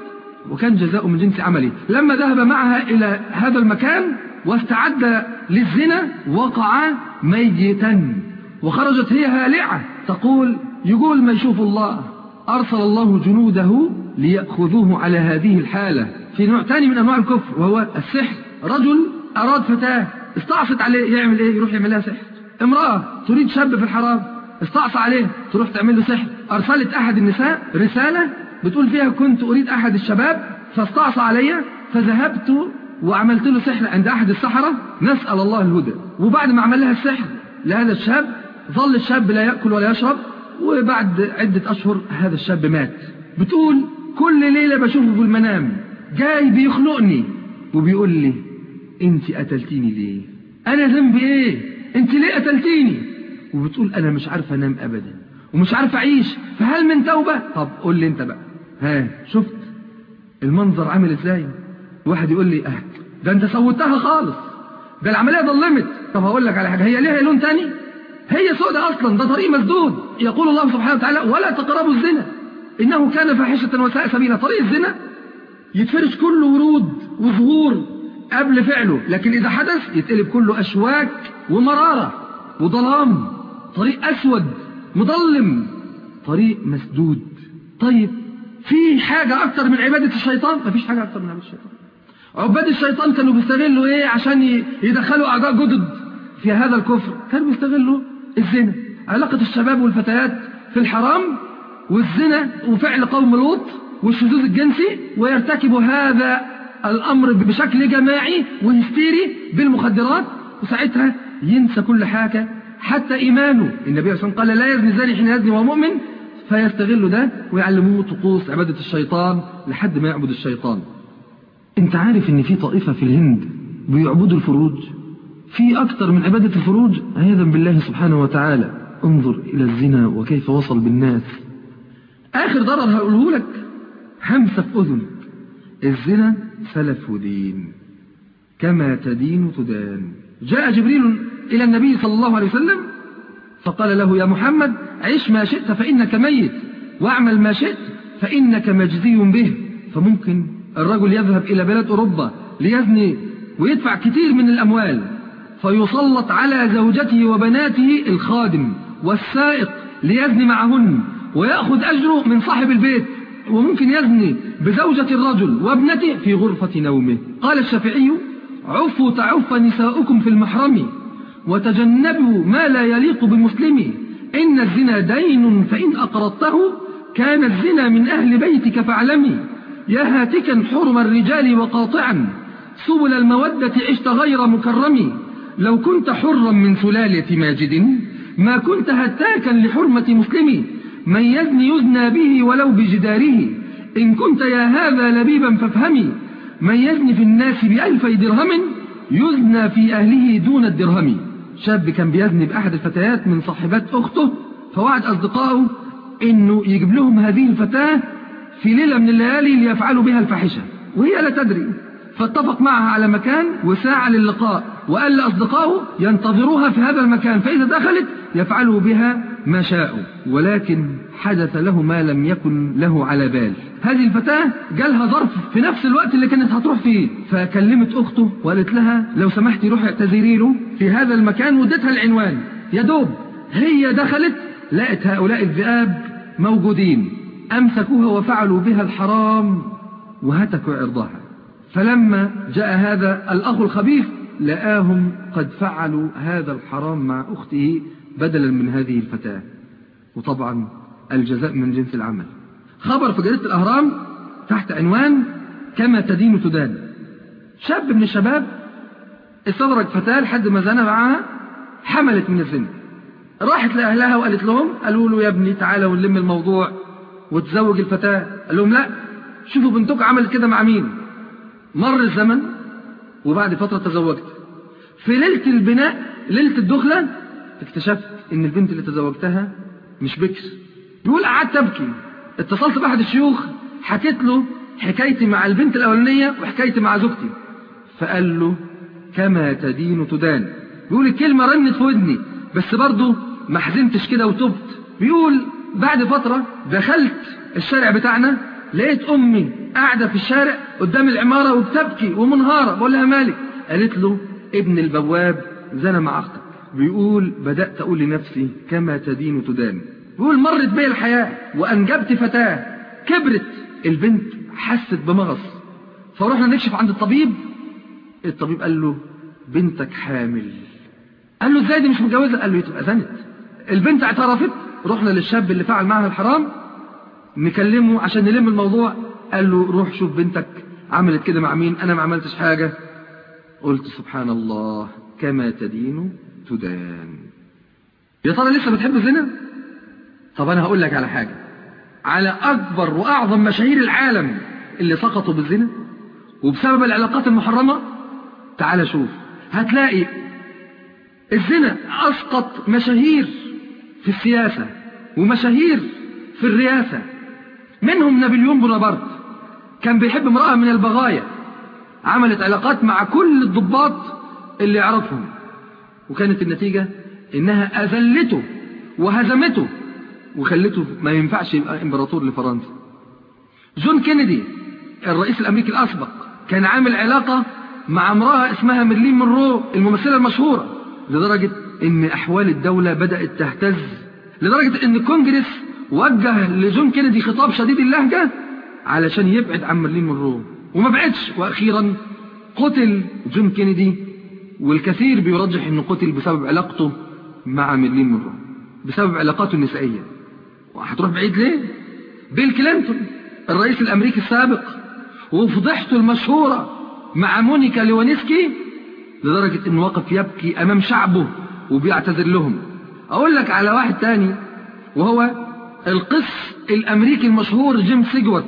وكان جزاء من جنس عمله لما ذهب معها إلى هذا المكان واستعد للزنا وقع ميتا. وخرجت هي هالعة. تقول يقول ما يشوف الله أرسل الله جنوده ليأخذوه على هذه الحالة. في نوع ثاني من أنواع الكفر وهو السحر. رجل أراد فتاة استعصت عليه يعمل إيه؟ يروح يعمل لها سحر. امرأة تريد شاب في الحرام استعصى عليه تروح تعمل له سحر. أرسلت أحد النساء رسالة بتقول فيها كنت أريد أحد الشباب فاستعصى علي فذهبت وعملت له سحر عند أحد السحرة. نسأل الله الهدى. وبعد ما عمل لها السحر لهذا الشاب ظل الشاب لا يأكل ولا يشرب. وبعد عدة أشهر هذا الشاب مات. بتقول كل ليلة بشوفه في المنام جاي بيخنقني وبيقول لي أنت قتلتيني ليه؟ أنا ذنبي إيه؟ أنت ليه قتلتيني؟ وبتقول أنا مش عارفه أنام ابدا ومش عارفه أعيش فهل من توبة؟ طب قول لي أنت بقى. ها شفت المنظر عامل إزاي؟ واحد يقول لي أه ده أنت سوتها خالص ده العملية ظلمت. طب هقول لك على حاجة هي ليها لون تاني؟ هي سودة أصلا ده طريق مسدود. يقول الله سبحانه وتعالى ولا تقربوا الزنا. إنه كان فاحشة وساء سبيلا. طريق الزنا. يتفرش كله ورود وزهور قبل فعله. لكن إذا حدث يتقلب كله أشواك ومرارة وظلام. طريق أسود مظلم. طريق مسدود. طيب في حاجة أكتر من عبادة الشيطان؟ مفيش حاجة أكتر من عبادة الشيطان. عباد الشيطان كانوا بيستغلوا إيه؟ عشان يدخلوا اعداء جدد في هذا الكفر. كانوا بيستغلوا الزنا. علاقة الشباب والفتيات في الحرام والزنا وفعل قوم لوط والشذوذ الجنسي ويرتكب هذا الأمر بشكل جماعي وهستيري بالمخدرات وساعتها ينسى كل حاجة. حتى إيمانه النبي عليه قال لا يزني الزاني حين يزني وهو مؤمن فيستغلوا ده ويعلموه طقوس عبادة الشيطان لحد ما يعبد الشيطان. أنت عارف إن في طائفة في الهند بيعبدوا الفروج؟ في أكتر من عبادة الفروج عياذا بالله سبحانه وتعالى. انظر إلى الزنا وكيف وصل بالناس. آخر ضرر هقوله لك همسة في اذنك الزنا سلف ودين كما تدين تدان. جاء جبريل إلى النبي صلى الله عليه وسلم فقال له يا محمد عش ما شئت فإنك ميت واعمل ما شئت فإنك مجزي به. فممكن الرجل يذهب إلى بلاد أوروبا ليزني ويدفع كتير من الأموال. فيسلط على زوجته وبناته الخادم والسائق ليزني معهن ويأخذ أجره من صاحب البيت وممكن يزني بزوجة الرجل وابنته في غرفة نومه. قال الشافعي عفوا تعف نساؤكم في المحرم وتجنبوا ما لا يليق بمسلم إن الزنا دين فإن أقرضته كان الزنا من أهل بيتك فاعلمي يا هاتكا حرم الرجال وقاطعا سبل المودة عشت غير مكرم. لو كنت حرا من سلالة ماجد ما كنت هتاكا لحرمة مسلم. من يزني يزنى به ولو بجداره. إن كنت يا هذا لبيبا فافهمي. من يزني في الناس بألفي درهم يزنى في أهله دون الدرهم. شاب كان بيزني بأحد الفتيات من صاحبات أخته فوعد أصدقائه إنه يجيب لهم هذه الفتاة في ليلة من الليالي ليفعلوا بها الفاحشة وهي لا تدري. فاتفق معها على مكان وساعة للقاء. وقال لأصدقائه ينتظروها في هذا المكان فإذا دخلت يفعلوا بها ما شاءوا ولكن حدث له ما لم يكن له على بال. هذه الفتاة جالها ظرف في نفس الوقت اللي كانت هتروح فيه فكلمت أخته وقالت لها لو سمحتي روحي اعتذري له في هذا المكان وادتها العنوان. يا دوب هي دخلت لقت هؤلاء الذئاب موجودين أمسكوها وفعلوا بها الحرام وهتكوا عرضها. فلما جاء هذا الأخ الخبيث لآهم قد فعلوا هذا الحرام مع أخته بدلا من هذه الفتاة. وطبعا الجزاء من جنس العمل. خبر في جريدة الأهرام تحت عنوان كما تدين تدان. شاب من الشباب استدرج فتاة لحد ما زنى معها حملت من الزنا. راحت لأهلها وقالت لهم قالوا له يا ابني تعالى ونلم الموضوع وتزوج الفتاة. قال لهم لا شوفوا بنتك عملت كده مع مين؟ مر الزمن وبعد فترة تزوجت. في ليلة البناء ليلة الدخلة اكتشفت إن البنت اللي تزوجتها مش بكر بيقول قعدت أبكي. اتصلت بأحد الشيوخ حكيت له حكايتي مع البنت الأولانية وحكايتي مع زوجتي. فقال له كما تدين تدان. بيقول الكلمة رنت في ودني بس برضه ما حزنتش كده وتبت. بيقول بعد فترة دخلت الشارع بتاعنا لقيت أمي قاعدة في الشارع قدام العمارة وبتبكي ومنهارة. بقول لها مالك؟ قالت له ابن البواب زنى مع أختك. بيقول بدأت أقول لنفسي كما تدين تدان. بيقول مرت بي الحياة وأنجبت فتاة. كبرت. البنت حست بمغص. فروحنا نكشف عند الطبيب. الطبيب قال له بنتك حامل. قال له إزاي دي مش متجوزة؟ قال له تبقى زنت. البنت اعترفت. رحنا للشاب اللي فعل معها الحرام. نكلمه عشان نلم الموضوع. قال له روح شوف بنتك. عملت كده مع مين؟ أنا ما عملتش حاجة. قلت سبحان الله كما تدين تدان. يا ترى لسه بتحب الزنا طب أنا هقول لك على حاجة. على أكبر وأعظم مشاهير العالم اللي سقطوا بالزنا وبسبب العلاقات المحرمة تعال شوف. هتلاقي الزنا أسقط مشاهير في السياسة ومشاهير في الرئاسة. منهم نابليون بونابرت. كان بيحب امرأة من البغايا. عملت علاقات مع كل الضباط اللي يعرفهم. وكانت النتيجة إنها أذلته وهزمته وخلته ما ينفعش يبقى إمبراطور لفرنسا. جون كينيدي الرئيس الأمريكي الأسبق كان عامل علاقة مع امرأة اسمها ميرلين مونرو الممثلة المشهورة لدرجة إن أحوال الدولة بدأت تهتز لدرجة إن الكونجرس وجه لجون كينيدي خطاب شديد اللهجة علشان يبعد عن ميرلين مونرو. وما بعدش وأخيرا قتل جون كينيدي والكثير بيرجح إنه قتل بسبب علاقته مع ميرلين مونرو بسبب علاقاته النسائية. وهتروح بعيد ليه؟ بيل كلينتون الرئيس الأمريكي السابق وفضيحته المشهورة مع مونيكا لوينسكي لدرجة إنه وقف يبكي أمام شعبه وبيعتذر لهم. أقول لك على واحد تاني وهو القس الأمريكي المشهور جيمي سواجرت.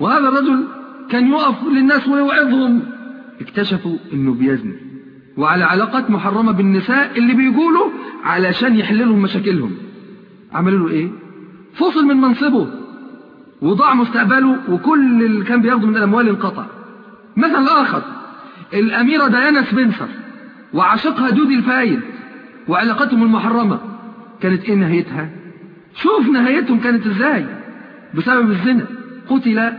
وهذا الرجل كان يقف للناس ويوعظهم. اكتشفوا إنه بيزني وعلى علاقات محرمة بالنساء اللي بيقولوا علشان يحللهم مشاكلهم. عملوا له إيه؟ فصل من منصبه. وضاع مستقبله وكل اللي كان بياخده من الأموال انقطع. مثل آخر الأميرة ديانا سبنسر وعاشقها دودي الفايد وعلاقتهم المحرمة كانت إيه نهايتها؟ شوف نهايتهم كانت إزاي. بسبب الزنا. قتل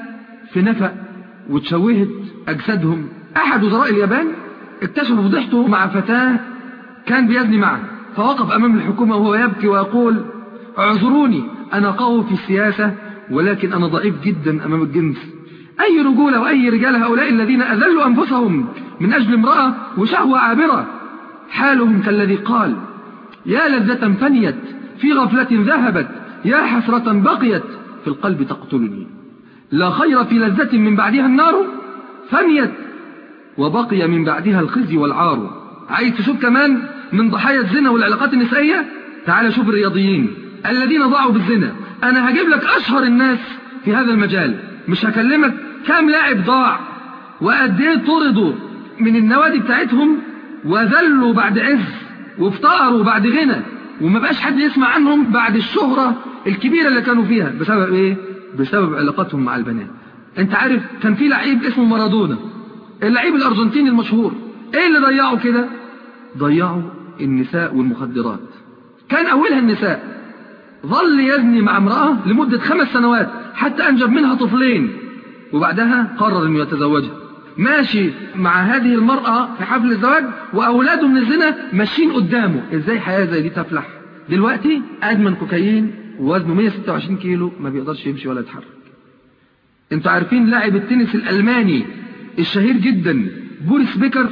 في نفق وتشوهت أجسادهم. أحد وزراء اليابان اكتشف فضيحته مع فتاة كان بيزني معه فوقف أمام الحكومة وهو يبكي ويقول اعذروني أنا قوي في السياسة ولكن أنا ضعيف جدا أمام الجنس. أي رجولة وأي رجال هؤلاء الذين أذلوا أنفسهم من أجل امرأة وشهوة عابرة؟ حالهم كالذي قال يا لذة فنيت في غفلة ذهبت يا حسرة بقيت. في القلب تقتلني. لا خير في لذة من بعدها النار فنيت وبقي من بعدها الخزي والعار. عايز تشوف كمان من ضحايا الزنا والعلاقات النسائية؟ تعال شوف الرياضيين الذين ضاعوا بالزنا. أنا هجيب لك أشهر الناس في هذا المجال. مش هكلمك كام لاعب ضاع وقد إيه طردوا من النوادي بتاعتهم وذلوا بعد عز وافتقروا بعد غنى. وما بقاش حد يسمع عنهم بعد الشهرة الكبيرة اللي كانوا فيها. بسبب إيه؟ بسبب علاقتهم مع البنات. أنت عارف كان في لعيب اسمه مارادونا. اللعيب الأرجنتيني المشهور. إيه اللي ضيعوا كده؟ ضيعوا النساء والمخدرات. كان أولها النساء. ظل يزني مع امرأة لمدة خمس سنوات حتى أنجب منها طفلين. وبعدها قرر إنه يتزوجها. ماشي مع هذه المرأة في حفل الزواج وأولاده من الزنا ماشيين قدامه. إزاي حياة زي دي تفلح؟ دلوقتي أدمن كوكايين ووزنه 126 كيلو ما بيقدرش يمشي ولا يتحرك. أنتوا عارفين لاعب التنس الألماني الشهير جدا بوريس بيكر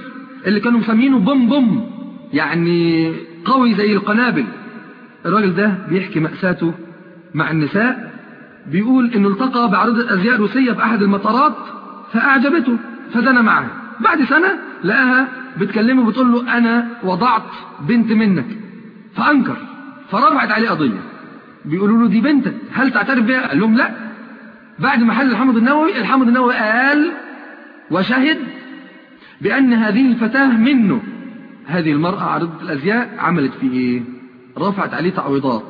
اللي كانوا مسمينه بوم بوم يعني قوي زي القنابل. الراجل ده بيحكي مأساته مع النساء بيقول إنه التقى بعرضة أزياء روسية في احد المطارات فأعجبته. فزنى معها بعد سنة لقاها بتكلمه بتقول له أنا وضعت بنت منك. فأنكر. فرفعت عليه قضية. بيقولوا له دي بنتك. هل تعترف بها قال لهم لا. بعد ما حل الحمد النووي الحمد النووي قال وشهد بأن هذه الفتاة منه. هذه المرأة عارضة الأزياء عملت فيه إيه؟ رفعت عليه تعويضات.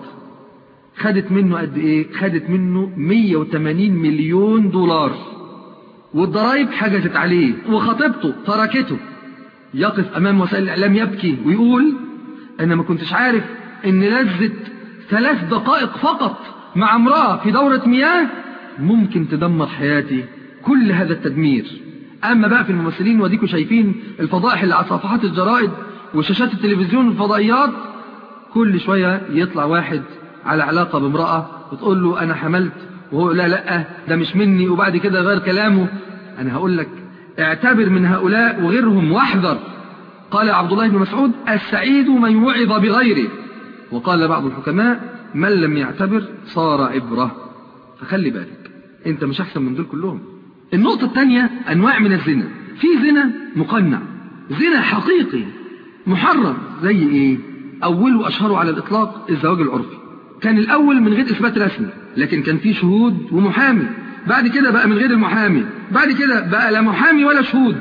خدت منه قد إيه؟ خدت منه 180 مليون دولار. والضرايب حجزت عليه وخطيبته تركته. يقف أمام وسائل الإعلام يبكي ويقول أنا ما كنتش عارف إن لذة ثلاث دقائق فقط مع امرأة في دورة مياه ممكن تدمر حياتي. كل هذا التدمير. أما بقى في الممثلين وديكوا شايفين الفضائح اللي على صفحات الجرائد وشاشات التلفزيون والفضائيات كل شوية يطلع واحد على علاقة بامرأة وتقول له أنا حملت وهو لا لا ده مش مني وبعد كده غير كلامه. أنا هقول لك اعتبر من هؤلاء وغيرهم واحذر. قال عبد الله بن مسعود السعيد من وعظ بغيره. وقال بعض الحكماء من لم يعتبر صار عبرة. فخلي بالك أنت مش أحسن من دول كلهم. النقطة الثانية أنواع من الزنا. في زنا مقنع زنا حقيقي محرم. زي إيه؟ أوله واشهره على الإطلاق الزواج العرفي. كان الأول من غير إثبات رسمي لكن كان فيه شهود ومحامي. بعد كده بقى من غير المحامي. بعد كده بقى لا محامي ولا شهود.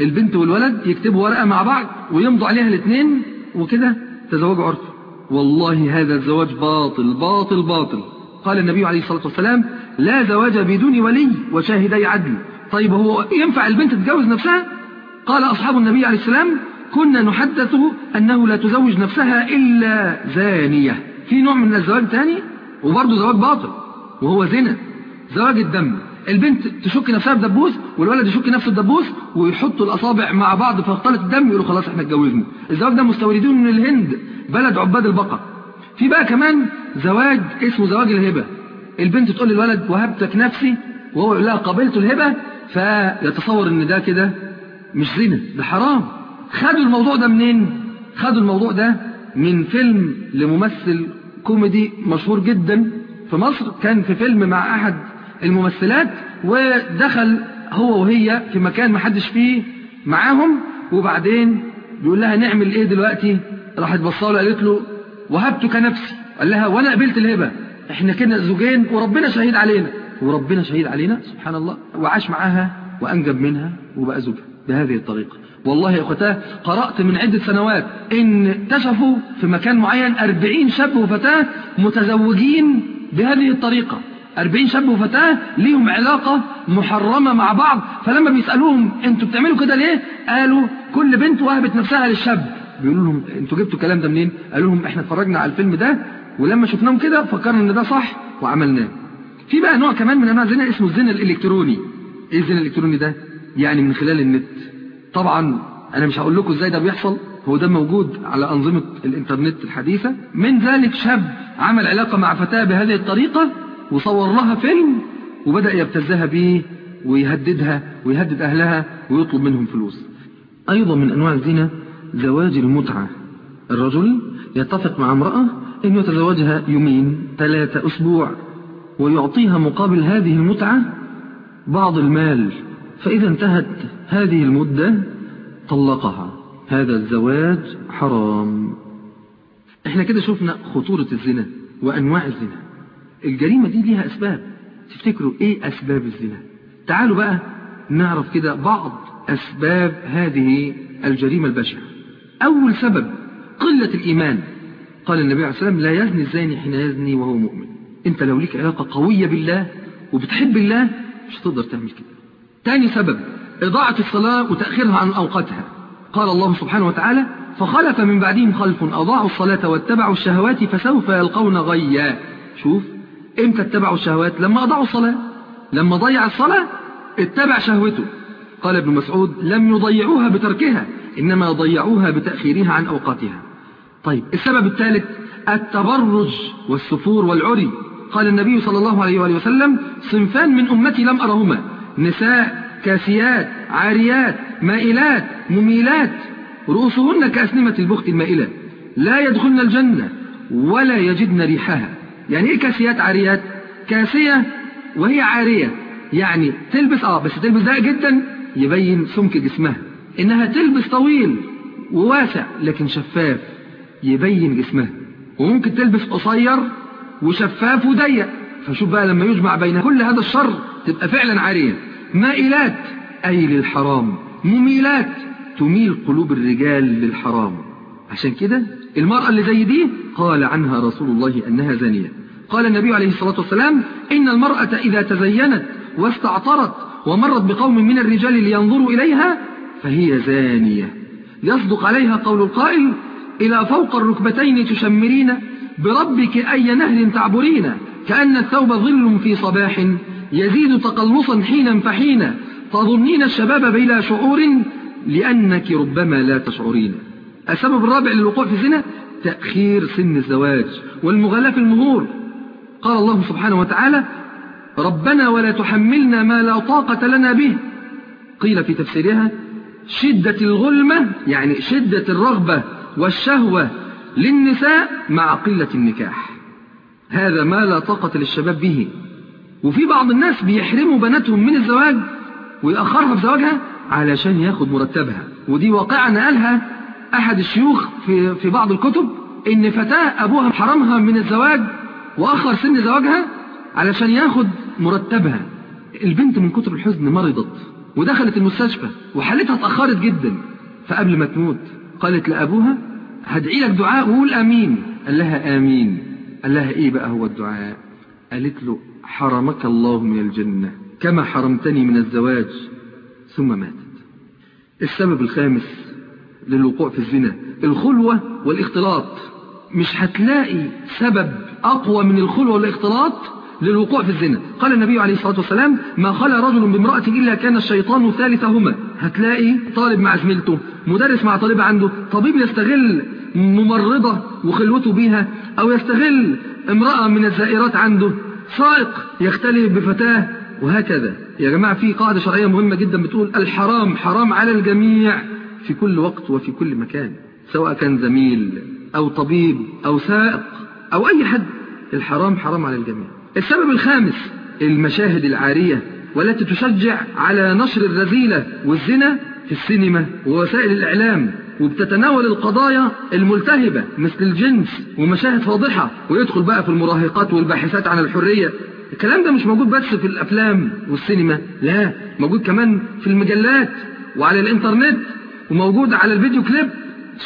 البنت والولد يكتبوا ورقة مع بعض ويمضوا عليها الاثنين وكده تزوج عرفي والله هذا الزواج باطل باطل باطل. قال النبي عليه الصلاة والسلام لا زواج بدون ولي وشاهدي عدل. طيب هو ينفع البنت تتجوز نفسها؟ قال أصحاب النبي عليه السلام كنا نحدث أنه لا تزوج نفسها إلا زانية. في نوع من الزواج تاني وبرضه زواج باطل وهو زنا زواج الدم. البنت تشك نفسها بدبوس والولد يشك نفسه بدبوس ويحطوا الأصابع مع بعض فاختلط الدم يقولوا خلاص إحنا اتجوزنا. الزواج ده مستوردين من الهند بلد عباد البقر. في بقى كمان زواج اسمه زواج الهبة. البنت تقول للولد وهبتك نفسي وهو يقول لها قبلت الهبة؟ فيتصور إن ده كده مش زنا ده حرام. خدوا الموضوع ده منين؟ خدوا الموضوع ده من فيلم لممثل كوميدي مشهور جدا في مصر. كان في فيلم مع أحد الممثلات ودخل هو وهي في مكان ما حدش فيه معاهم. وبعدين بيقول لها نعمل إيه دلوقتي؟ راحت بصاله قالت له وهبتك نفسي. قال لها وأنا قبلت الهبة. إحنا كده زوجين وربنا شهيد علينا. وربنا شهيد علينا سبحان الله. وعاش معاها وأنجب منها وبقى زوجها بهذه الطريقة. والله يا اخوتاه قرأت من عدة سنوات إن اكتشفوا في مكان معين أربعين شاب وفتاة متزوجين بهذه الطريقة. أربعين شاب وفتاة ليهم علاقة محرمة مع بعض. فلما بيسألوهم أنتوا بتعملوا كده ليه؟ قالوا كل بنت وهبت نفسها للشاب. بيقولوا لهم أنتوا جبتوا الكلام ده منين؟ قالوا لهم إحنا اتفرجنا على الفيلم ده ولما شفناهم كده فكرنا إن ده صح وعملناه. في بقى نوع كمان من أنواع الزنا اسمه الزنا الإلكتروني. إيه الزنا الإلكتروني ده؟ يعني من خلال النت. طبعا أنا مش هقول لكم إزاي ده بيحصل هو ده موجود على أنظمة الإنترنت الحديثة. من ذلك شاب عمل علاقة مع فتاة بهذه الطريقة وصور لها فيلم وبدأ يبتزها بيه ويهددها ويهدد أهلها ويطلب منهم فلوس. أيضا من أنواع الزنا زواج المتعة. الرجل يتفق مع امرأة انه يتزوجها يومين ثلاثة أسبوع ويعطيها مقابل هذه المتعة بعض المال. فإذا انتهت هذه المدة طلقها. هذا الزواج حرام. إحنا كده شفنا خطورة الزنا وأنواع الزنا. الجريمة دي ليها أسباب. تفتكروا إيه أسباب الزنا؟ تعالوا بقى نعرف كده بعض أسباب هذه الجريمة البشعة. أول سبب قلة الإيمان. قال النبي عليه والسلام لا يزني الزاني حين يزني وهو مؤمن. أنت لو ليك علاقة قوية بالله وبتحب الله مش هتقدر تعمل كده. تاني سبب إضاعة الصلاة وتأخيرها عن أوقاتها. قال الله سبحانه وتعالى فخلف من بعدهم خلف أضاعوا الصلاة واتبعوا الشهوات فسوف يلقون غيا. شوف إمتى اتبعوا الشهوات؟ لما أضاعوا الصلاة. لما ضيع الصلاة اتبع شهوته. قال ابن مسعود لم يضيعوها بتركها إنما ضيعوها بتأخيرها عن أوقاتها. طيب السبب الثالث التبرج والسفور والعري. قال النبي صلى الله عليه وآله وسلم صنفان من أمتي لم أرهما نساء كاسيات عاريات مائلات مميلات. رؤوسهن كأسنمة البخت المائلة. لا يدخلن الجنة ولا يجدن ريحها. يعني إيه كاسيات عاريات؟ كاسية وهي عارية. يعني تلبس آه بس تلبس ضيق جدا يبين سمك جسمها. إنها تلبس طويل وواسع لكن شفاف يبين جسمها. وممكن تلبس قصير وشفاف وضيق. فشوف بقى لما يجمع بين كل هذا الشر تبقى فعلا عارية. مائلات أي للحرام مميلات تميل قلوب الرجال للحرام. عشان كده المرأة اللي زي دي قال عنها رسول الله أنها زانية. قال النبي عليه الصلاة والسلام إن المرأة إذا تزينت واستعطرت ومرت بقوم من الرجال لينظروا إليها فهي زانية. يصدق عليها قول القائل إلى فوق الركبتين تشمرين بربك أي نهر تعبرين كأن الثوب ظل في صباح يزيد تقلصا حينا فحينا. تظنين الشباب بلا شعور لأنك ربما لا تشعرين. السبب الرابع للوقوع في الزنا تأخير سن الزواج والمغالاة في المهور. قال الله سبحانه وتعالى ربنا ولا تحملنا ما لا طاقة لنا به. قيل في تفسيرها شدة الغلمة يعني شدة الرغبة والشهوة للنساء مع قلة النكاح. هذا ما لا طاقة للشباب به. وفي بعض الناس بيحرموا بناتهم من الزواج ويأخرها في زواجها علشان ياخد مرتبها. ودي واقعة نقلها أحد الشيوخ في, في بعض الكتب إن فتاة أبوها حرمها من الزواج وأخر سن زواجها علشان ياخد مرتبها. البنت من كتر الحزن مرضت ودخلت المستشفى وحالتها اتأخرت جدا. فقبل ما تموت قالت لأبوها هدعي لك دعاء وقول آمين. قال لها آمين. قال لها إيه بقى هو الدعاء؟ قالت له حرمك الله من الجنة كما حرمتني من الزواج ثم ماتت. السبب الخامس للوقوع في الزنا الخلوة والاختلاط. مش هتلاقي سبب أقوى من الخلوة والاختلاط للوقوع في الزنا. قال النبي عليه الصلاة والسلام ما خلى رجل بامرأة إلا كان الشيطان ثالثهما هتلاقي طالب مع زميلته مدرس مع طالبة عنده طبيب يستغل ممرضة وخلوته بيها أو يستغل امرأة من الزائرات عنده. سائق يختلي بفتاة وهكذا. يا جماعة في قاعدة شرعية مهمة جدا بتقول الحرام حرام على الجميع في كل وقت وفي كل مكان سواء كان زميل أو طبيب أو سائق أو أي حد. الحرام حرام على الجميع. السبب الخامس المشاهد العارية والتي تشجع على نشر الرذيلة والزنا في السينما ووسائل الإعلام. وبتتناول القضايا الملتهبة مثل الجنس ومشاهد فاضحة ويدخل بقى في المراهقات والباحثات عن الحرية. الكلام ده مش موجود بس في الأفلام والسينما لا موجود كمان في المجلات وعلى الإنترنت وموجود على الفيديو كليب.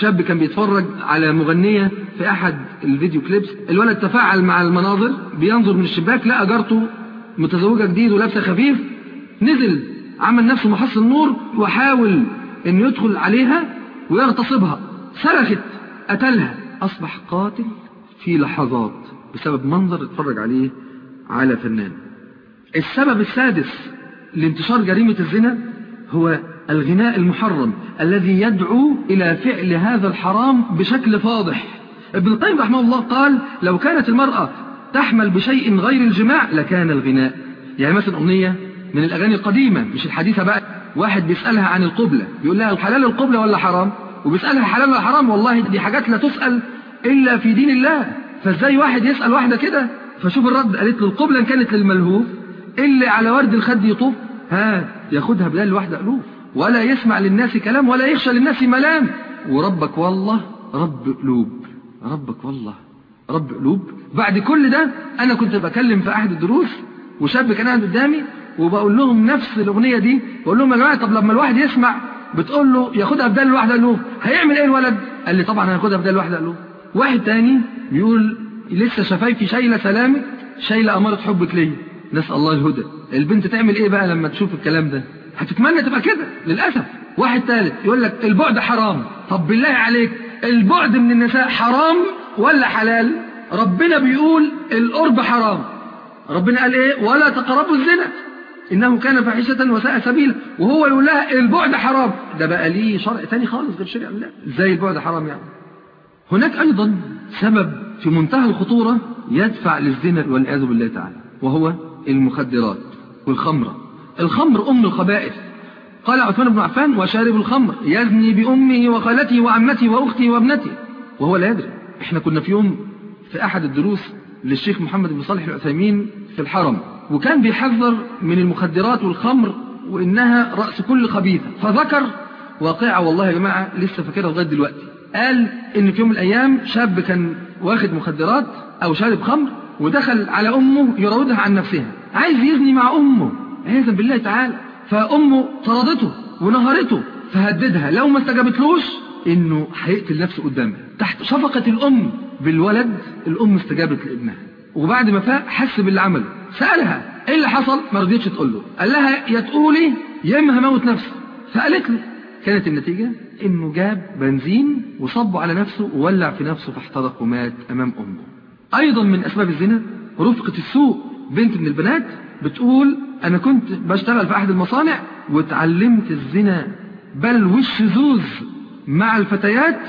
شاب كان بيتفرج على مغنية في أحد الفيديو كليبس. الولد تفاعل مع المناظر بينظر من الشباك لقى جارته متزوجة جديد ولابسة خفيف. نزل عمل نفسه محصن نور وحاول إنه يدخل عليها. ويغتصبها. صرخت قتلها. أصبح قاتل. في لحظات بسبب منظر اتفرج عليه على فنان. السبب السادس لانتشار جريمة الزنا هو الغناء المحرم الذي يدعو إلى فعل هذا الحرام بشكل فاضح. ابن القيم رحمه الله قال لو كانت المرأة تحمل بشيء غير الجماع لكان الغناء. يعني مثلا أغنية من الأغاني القديمة مش الحديثة بقى. واحد بيسألها عن القبلة. بيقول لها حلال القبلة ولا حرام؟ وبيسألها حلال ولا حرام؟ والله دي حاجات لا تسأل إلا في دين الله. فازاي واحد يسأل واحدة كده؟ فشوف الرد قالت له القبلة كانت للملهوف اللي على ورد الخد يطوف. ها ياخدها بلال لوحده ألوف. ولا يسمع للناس كلام ولا يخشى للناس ملام. وربك والله رب قلوب. ربك والله رب قلوب. بعد كل ده أنا كنت بكلم في أحد الدروس وشاب كان قاعد قدامي وبقول لهم نفس الأغنية دي بقول لهم يا جماعة طب لما الواحد يسمع بتقول له ياخدها بدل الواحدة ألوف هيعمل إيه الولد؟ قال لي طبعا هياخدها بدل الواحدة ألوف واحد تاني بيقول لسه شفايفي شايلة سلامك شايلة أمارة حبك ليا. نسأل الله الهدى. البنت تعمل إيه بقى لما تشوف الكلام ده؟ هتتمنى تبقى كده للأسف. واحد ثالث يقول لك البعد حرام. طب بالله عليك البعد من النساء حرام ولا حلال؟ ربنا بيقول القرب حرام. ربنا قال إيه؟ ولا تقربوا الزنا. إنه كان فاحشة وساء سبيلا وهو يقول لها البعد حرام. ده بقى ليه شرع تاني خالص غير شرع الله. إزاي البعد حرام يعني؟ هناك أيضا سبب في منتهى الخطورة يدفع للزنا والعياذ بالله تعالى وهو المخدرات والخمرة. الخمر أم الخبائث. قال عثمان بن عفان وشارب الخمر يزني بأمه وخالته وعمته وأخته وابنته. وهو لا يدري. إحنا كنا في يوم في أحد الدروس للشيخ محمد بن صالح العثيمين في الحرم. وكان بيحذر من المخدرات والخمر وإنها رأس كل خبيثة. فذكر واقعة والله يا جماعة لسه فاكرها لغاية دلوقتي. قال إن في يوم من الأيام شاب كان واخد مخدرات أو شارب خمر ودخل على أمه يراودها عن نفسها. عايز يزني مع أمه. عياذا بالله تعالى. فأمه طردته ونهرته فهددها. لو ما استجابتلوش إنه هيقتل نفسه قدامها. تحت شفقة الأم بالولد الأم استجابت لابنها. وبعد ما فاق حس باللي عمله. سألها إيه اللي حصل؟ ما رضيتش تقول له. قال لها يا تقولي يا إما هموت نفسي. فقالت له كانت النتيجة إنه جاب بنزين وصبه على نفسه وولع في نفسه فاحترق ومات أمام أمه. أيضا من أسباب الزنا رفقة السوء. بنت من البنات بتقول أنا كنت بشتغل في أحد المصانع واتعلمت الزنا بل والشذوذ مع الفتيات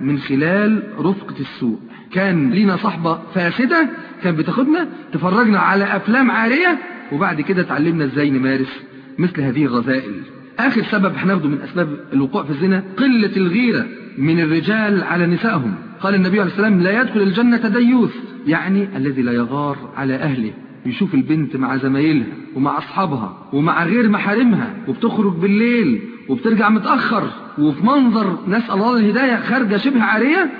من خلال رفقة السوء. كان لينا صحبة فاسدة كان بتاخدنا تفرجنا على أفلام عارية وبعد كده اتعلمنا إزاي نمارس مثل هذه الرذائل آخر سبب هناخده من أسباب الوقوع في الزنا قلة الغيرة من الرجال على نسائهم. قال النبي عليه السلام لا يدخل الجنة ديوث. يعني الذي لا يغار على أهله. يشوف البنت مع زمايلها ومع أصحابها ومع غير محارمها وبتخرج بالليل وبترجع متأخر وفي منظر نسأل الله الهداية خارجة شبه عارية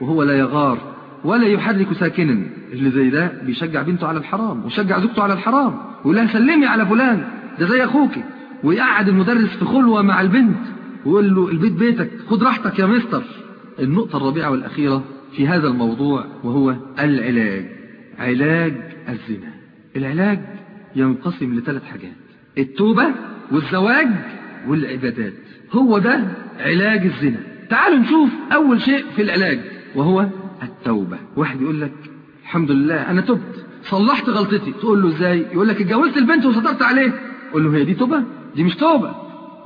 وهو لا يغار ولا يحرك ساكنا. اللي زي ده بيشجع بنته على الحرام ويشجع زوجته على الحرام. ويقول لها سلمي على فلان ده زي أخوك. ويقعد المدرس في خلوة مع البنت. ويقول له البيت بيتك خد راحتك يا مستر. النقطة الرابعة والأخيرة في هذا الموضوع وهو العلاج. علاج الزنا. العلاج ينقسم لثلاث حاجات. التوبة والزواج والعبادات. هو ده علاج الزنا. تعالوا نشوف أول شيء في العلاج وهو التوبة. واحد يقول لك الحمد لله أنا تبت. صلحت غلطتي. تقول له إزاي؟ يقول لك اتجوزت البنت وسترت عليه. قول له هي دي توبة؟ دي مش توبة.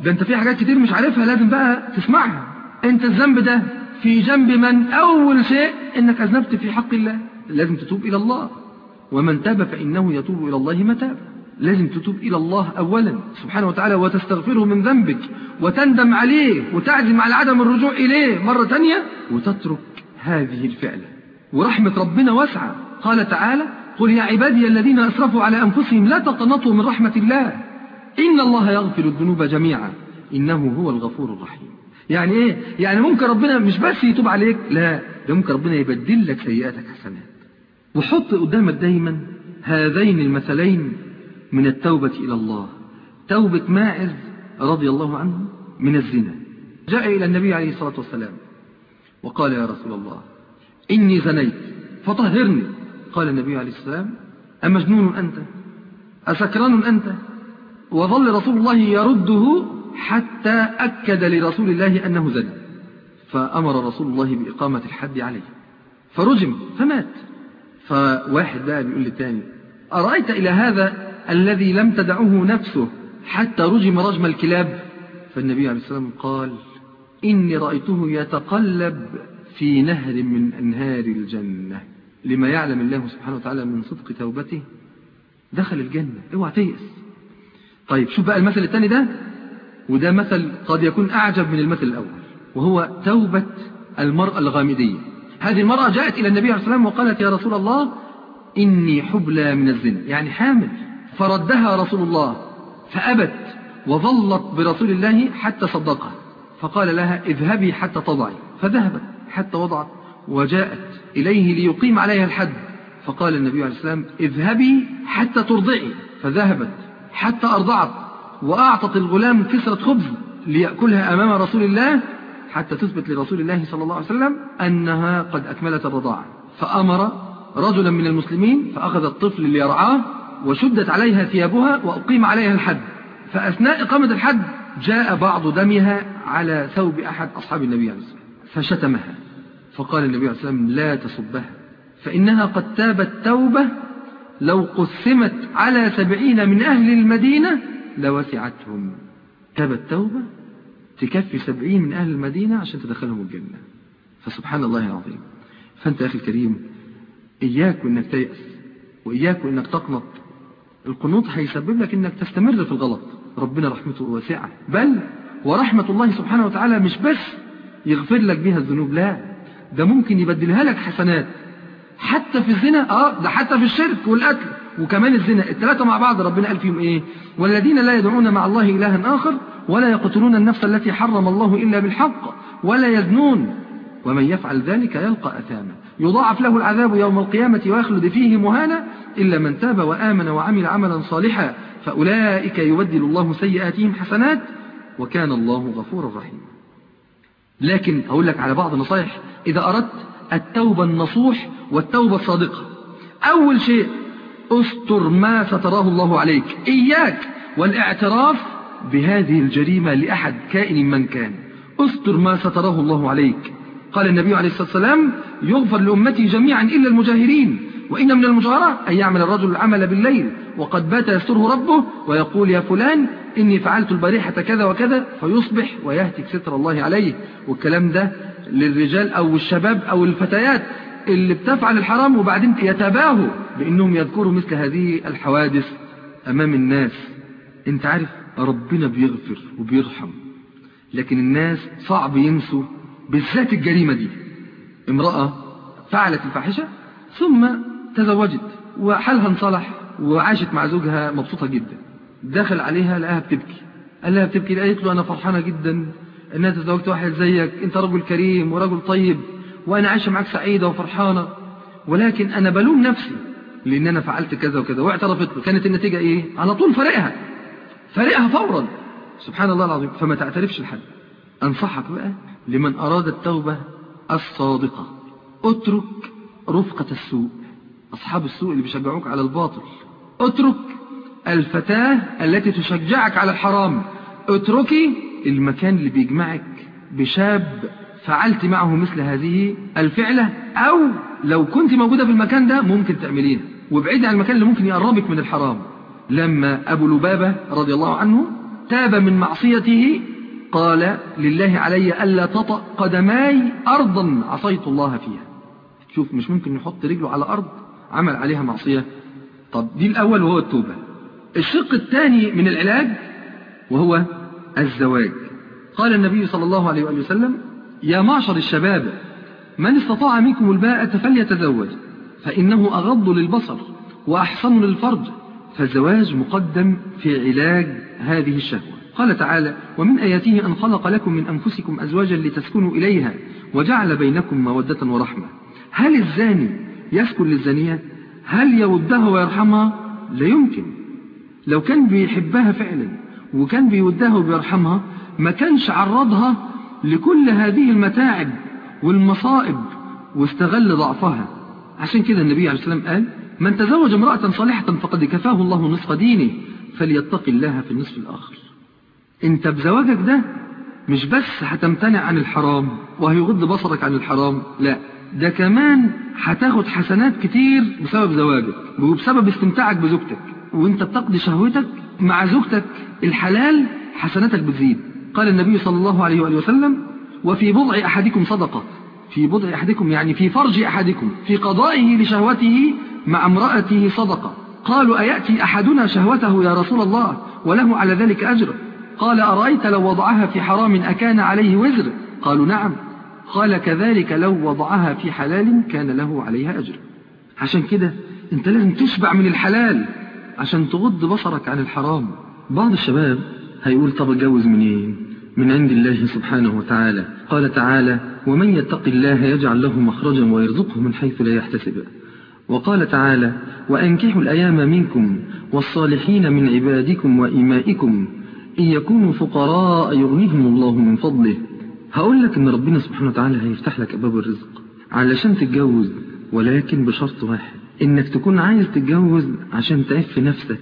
ده أنت في حاجات كتير مش عارفها لازم بقى تسمعها. أنت الذنب ده في جنب من أول شيء إنك أذنبت في حق الله. لازم تتوب إلى الله. ومن تاب فإنه يتوب إلى الله متابا لازم تتوب إلى الله أولا. سبحانه وتعالى وتستغفره من ذنبك وتندم عليه وتعزم على عدم الرجوع إليه مرة تانية وتترك هذه الفعلة. ورحمة ربنا واسعة. قال تعالى قل يا عبادي الذين أسرفوا على أنفسهم لا تقنطوا من رحمة الله. إن الله يغفر الذنوب جميعا. إنه هو الغفور الرحيم. يعني إيه؟ يعني ممكن ربنا مش بس يتوب عليك لا ده ممكن ربنا يبدل لك سيئاتك حسنات. وحط قدامك دايما هذين المثلين من التوبة إلى الله. توبة ماعز رضي الله عنه من الزنا. جاء إلى النبي عليه الصلاة والسلام. وقال يا رسول الله إني زنيت فطهرني. قال النبي عليه السلام أمجنون أنت؟ أسكران أنت؟ وظل رسول الله يرده حتى أكد لرسول الله أنه زنى. فأمر رسول الله بإقامة الحد عليه. فرجم فمات. فواحد بقى بيقول للتاني أرأيت إلى هذا الذي لم تدعه نفسه حتى رجم رجم الكلاب؟ فالنبي عليه السلام قال إني رأيته يتقلب في نهر من أنهار الجنة. لما يعلم الله سبحانه وتعالى من صدق توبته دخل الجنة. اوعى تيأس. طيب شوف بقى المثل الثاني ده. وده مثل قد يكون أعجب من المثل الأول وهو توبة المرأة الغامدية. هذه المرأة جاءت إلى النبي عليه الصلاة والسلام وقالت يا رسول الله إني حبلى من الزنا. يعني حامل. فردها رسول الله فأبت وظلت برسول الله حتى صدقها. فقال لها اذهبي حتى تضعي. فذهبت حتى وضعت وجاءت إليه ليقيم عليها الحد. فقال النبي عليه السلام اذهبي حتى ترضعي. فذهبت حتى أرضعت وأعطت الغلام كسرة خبز ليأكلها أمام رسول الله حتى تثبت لرسول الله صلى الله عليه وسلم أنها قد أكملت الرضاعة. فأمر رجلا من المسلمين فأخذ الطفل ليرعاه وشدت عليها ثيابها وأقيم عليها الحد. فأثناء إقامة الحد جاء بعض دمها على ثوب أحد أصحاب النبي عليه الصلاة والسلام فشتمها. فقال النبي عليه الصلاة والسلام لا تسبها فإنها قد تابت توبة لو قسمت على سبعين من أهل المدينة لوسعتهم. تابت توبة تكفي سبعين من أهل المدينة عشان تدخلهم الجنة. فسبحان الله العظيم. فأنت أخي الكريم إياك وإنك تيأس وإياك وإنك تقنط. القنوط هيسبب لك إنك تستمر في الغلط. ربنا رحمته واسعة. بل ورحمة الله سبحانه وتعالى مش بس يغفر لك بها الذنوب لا. ده ممكن يبدلها لك حسنات. حتى في الزنا آه ده حتى في الشرك والقتل وكمان الزنا. الثلاثة مع بعض ربنا قال فيهم إيه؟ والذين لا يدعون مع الله إلها آخر ولا يقتلون النفس التي حرم الله إلا بالحق ولا يزنون. ومن يفعل ذلك يلقى أثاما. يضاعف له العذاب يوم القيامة ويخلد فيه مهانا إلا من تاب وآمن وعمل عملا صالحا. فأولئك يبدل الله سيئاتهم حسنات وكان الله غفورا رحيما. لكن أقول لك على بعض النصائح إذا أردت التوبة النصوح والتوبة الصادقة. أول شيء استر ما ستراه الله عليك إياك والاعتراف بهذه الجريمة لأحد كائن من كان. استر ما ستراه الله عليك. قال النبي عليه الصلاة والسلام يغفر لأمتي جميعا إلا المجاهرين. وإن من المجاهرة أن يعمل الرجل العمل بالليل وقد بات يستره ربه ويقول يا فلان إني فعلت البارحة كذا وكذا فيصبح ويهتك ستر الله عليه. والكلام ده للرجال أو الشباب أو الفتيات اللي بتفعل الحرام وبعدين يتباهوا بأنهم يذكروا مثل هذه الحوادث أمام الناس. أنت عارف ربنا بيغفر وبيرحم لكن الناس صعب ينسوا بالذات الجريمة دي. امرأة فعلت الفاحشة ثم تزوجت وحالها انصلح وعاشت مع زوجها مبسوطة جدا. دخل عليها لقاها بتبكي قال لها بتبكي قالت له أنا فرحانة جدا أنا تزوجت واحد زيك أنت رجل كريم ورجل طيب وأنا عايشة معاك سعيدة وفرحانة. ولكن أنا بلوم نفسي لأن أنا فعلت كذا وكذا واعترفت له. كانت النتيجة إيه؟ على طول فارقها فارقها فورا. سبحان الله العظيم. فما تعترفش لحد. أنصحك بقى لمن أراد التوبة الصادقة. اترك رفقة السوء. أصحاب السوء اللي بيشجعوك على الباطل. اترك الفتاة التي تشجعك على الحرام. اتركي المكان اللي بيجمعك بشاب فعلت معه مثل هذه الفعلة أو لو كنت موجودة في المكان ده ممكن تعملينها وابعدي عن المكان اللي ممكن يقربك من الحرام. لما أبو لبابة رضي الله عنه تاب من معصيته قال لله علي ألا تطأ قدماي أرضا عصيت الله فيها. شوف مش ممكن يحط رجله على أرض عمل عليها معصية. طب دي الأول وهو التوبة. الشق الثاني من العلاج وهو الزواج. قال النبي صلى الله عليه وآله وسلم يا معشر الشباب من استطاع منكم الباءة فليتزوج فإنه أغض للبصر وأحصن للفرج فالزواج مقدم في علاج هذه الشهوة. قال تعالى ومن آياته أن خلق لكم من أنفسكم أزواجا لتسكنوا إليها وجعل بينكم مودة ورحمة. هل الزاني يسكن للزانية هل يودها ويرحمها؟ لا يمكن. لو كان بيحبها فعلا وكان بيودها وبيرحمها ما كانش عرضها لكل هذه المتاعب والمصائب واستغل ضعفها. عشان كده النبي عليه السلام قال من تزوج امرأة صالحة فقد كفاه الله نصف دينه فليتق الله في النصف الآخر. انت بزواجك ده مش بس هتمتنع عن الحرام وهيغض بصرك عن الحرام لا. ده كمان هتاخد حسنات كتير بسبب زواجك وبسبب استمتاعك بزوجتك. وانت بتقضي شهوتك مع زوجتك الحلال حسناتك بتزيد. قال النبي صلى الله عليه وآله وسلم وفي بضع أحدكم صدقة. في بضع أحدكم يعني في فرج أحدكم في قضائه لشهوته مع امرأته صدقة. قالوا أيأتي أحدنا شهوته يا رسول الله وله على ذلك أجر؟ قال أرأيت لو وضعها في حرام أكان عليه وزر؟ قالوا نعم. قال كذلك لو وضعها في حلال كان له عليها أجر. عشان كده أنت لازم تشبع من الحلال عشان تغض بصرك عن الحرام. بعض الشباب هيقول طب أتجوز منين؟ من عند الله سبحانه وتعالى. قال تعالى ومن يتق الله يجعل له مخرجا ويرزقه من حيث لا يحتسب وقال تعالى وأنكحوا الأيام منكم والصالحين من عبادكم وإمائكم إن يكونوا فقراء يغنيهم الله من فضله هقول لك إن ربنا سبحانه وتعالى هيفتح لك أبواب الرزق علشان تتجوز ولكن بشرط واحد إنك تكون عايز تتجوز عشان تعف نفسك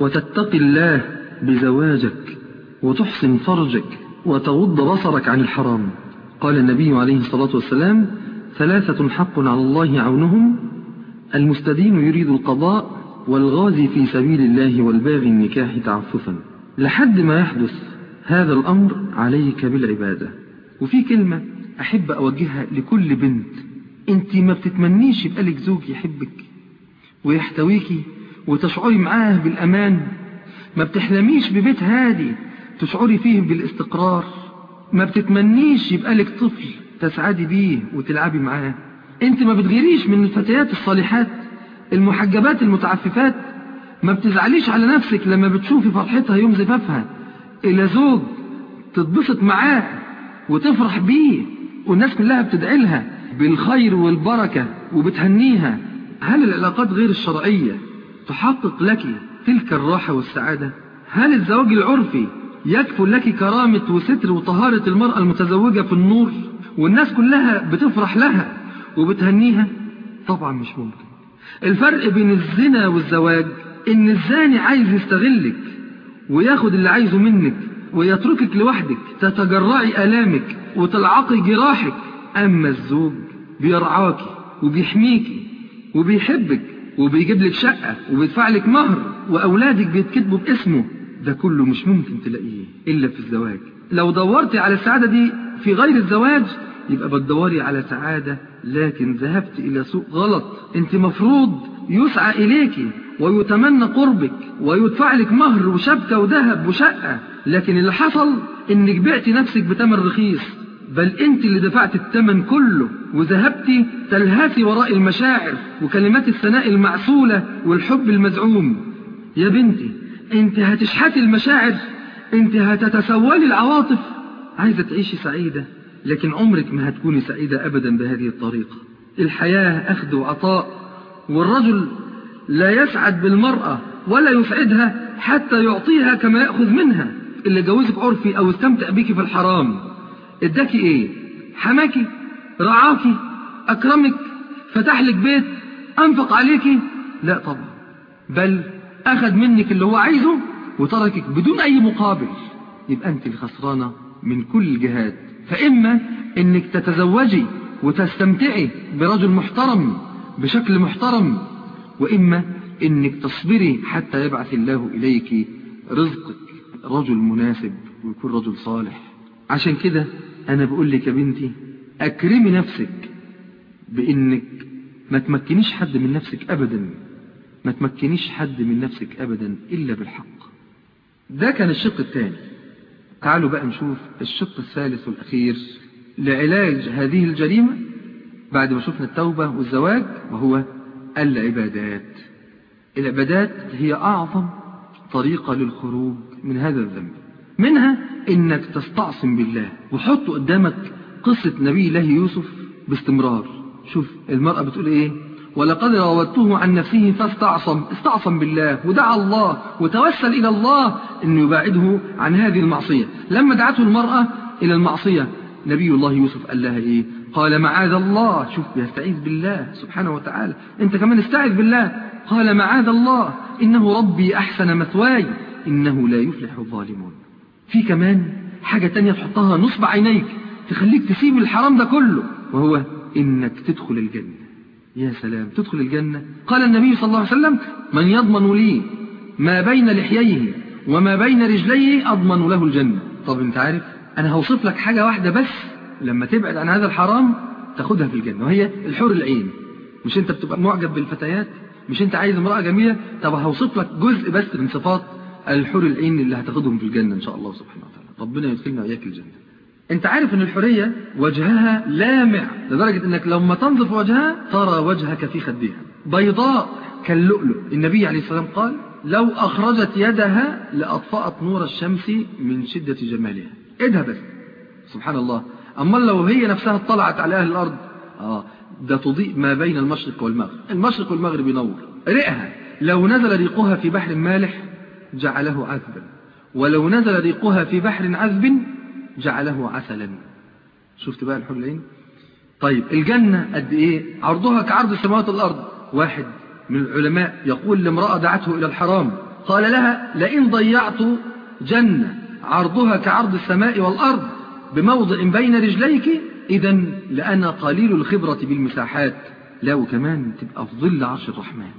وتتقي الله بزواجك وتحسن فرجك وتغض بصرك عن الحرام. قال النبي عليه الصلاة والسلام ثلاثة حق على الله عونهم المستدين يريد القضاء والغازي في سبيل الله والباغي النكاح تعففا. لحد ما يحدث هذا الأمر عليك بالعبادة. وفي كلمة أحب أوجهها لكل بنت أنت ما بتتمنيش يبقى لك زوج يحبك ويحتويكي وتشعري معاه بالأمان ما بتحلميش ببيت هادي تشعري فيه بالاستقرار ما بتتمنيش يبقى لك طفل تسعدي بيه وتلعبي معاه. انت ما بتغيريش من الفتيات الصالحات المحجبات المتعففات ما بتزعليش على نفسك لما بتشوفي فرحتها يوم زفافها إلى زوج تتبسط معاه وتفرح بيه والناس كلها بتدعي لها بالخير والبركة وبتهنيها. هل العلاقات غير الشرعية تحقق لك تلك الراحة والسعادة؟ هل الزواج العرفي يكفل لك كرامة وستر وطهارة المرأة المتزوجة في النور والناس كلها بتفرح لها وبتهنيها؟ طبعا مش ممكن. الفرق بين الزنا والزواج إن الزاني عايز يستغلك وياخد اللي عايزه منك ويتركك لوحدك تتجرعي آلامك وتلعقي جراحك. أما الزوج بيرعاكي وبيحميكي وبيحبك وبيجيب لك شقة وبيدفع لك مهر وأولادك بيتكتبوا باسمه ده كله مش ممكن تلاقيه إلا في الزواج. لو دورتي على السعادة دي في غير الزواج يبقى بتدوري على سعادة لكن ذهبت إلى سوق غلط. أنت مفروض يسعى إليك ويتمنى قربك ويدفع لك مهر وشبكة وذهب وشقة. لكن اللي حصل إنك بعتي نفسك بتمن رخيص بل انت اللي دفعت الثمن كله وذهبتي تلهثي وراء المشاعر وكلمات الثناء المعسولة والحب المزعوم. يا بنتي انت هتشحتي المشاعر انت هتتسولي العواطف. عايزة تعيشي سعيدة لكن عمرك ما هتكوني سعيدة أبدا بهذه الطريقة. الحياة أخذ وعطاء والرجل لا يسعد بالمرأة ولا يسعدها حتى يعطيها كما يأخذ منها. اللي جوزك عرفي أو استمتع بيكي في الحرام اداكي إيه؟ حماكي رعاكي أكرمك؟ فتح لك بيت؟ أنفق عليكي لا طبعا بل أخذ منك اللي هو عايزه وتركك بدون أي مقابل. يبقى أنت الخسرانة من كل الجهات فإما أنك تتزوجي وتستمتعي برجل محترم بشكل محترم وإما أنك تصبري حتى يبعث الله إليك رزقك. رجل مناسب ويكون رجل صالح. عشان كده أنا بقول لك يا بنتي أكرمي نفسك بإنك ما تمكنيش حد من نفسك أبدا. ما تمكنيش حد من نفسك أبدا إلا بالحق. ده كان الشق الثاني. تعالوا بقى نشوف الشق الثالث والأخير لعلاج هذه الجريمة بعد ما شفنا التوبة والزواج وهو العبادات. العبادات هي أعظم طريقة للخروج. من هذا الذنب. منها إنك تستعصم بالله وحط قدامك قصة نبي الله يوسف باستمرار. شوف المرأة بتقول إيه؟ ولقد راودته عن نفسه فاستعصم استعصم بالله ودعا الله وتوسل إلى الله أن يباعده عن هذه المعصية. لما دعته المرأة إلى المعصية نبي الله يوسف قال لها إيه؟ قال معاذ الله. شوف بيستعيذ بالله سبحانه وتعالى. أنت كمان استعذ بالله. قال معاذ الله. إنه ربي أحسن مثواي. إنه لا يفلح الظالمون. في كمان حاجة تانية تحطها نصب عينيك تخليك تسيب الحرام ده كله وهو إنك تدخل الجنة. يا سلام تدخل الجنة. قال النبي صلى الله عليه وسلم من يضمن لي ما بين لحييه وما بين رجليه أضمن له الجنة. طب أنت عارف أنا هوصف لك حاجة واحدة بس لما تبعد عن هذا الحرام تاخدها في الجنة وهي الحور العين. مش أنت بتبقى معجب بالفتيات؟ مش أنت عايز امرأة جميلة؟ طب هوصف لك جزء بس من صفات الحور العين اللي هتاخدهم في الجنة إن شاء الله سبحانه وتعالى. ربنا يدخلنا وإياك الجنة. أنت عارف إن الحورية وجهها لامع لدرجة إنك لما تنظر في وجهها ترى وجهك في خدها. بيضاء كاللؤلؤ. النبي عليه والسلام قال لو أخرجت يدها لأطفأت نور الشمس من شدة جمالها. ايدها بس. سبحان الله. أما لو هي نفسها اطلعت على أهل الأرض آه ده تضيء ما بين المشرق والمغرب. المشرق والمغرب ينور. ريقها لو نزل ريقها في بحر مالح جعله عذبا ولو نزل ريقها في بحر عذب جعله عسلا. شفت بقى الحور العين طيب الجنة قد إيه؟ عرضها كعرض السماوات والأرض. واحد من العلماء يقول لامرأة دعته إلى الحرام. قال لها لئن ضيعت جنة عرضها كعرض السماء والأرض بموضع بين رجليك إذا لأنا قليل الخبرة بالمساحات. لا وكمان تبقى في ظل عرش الرحمن.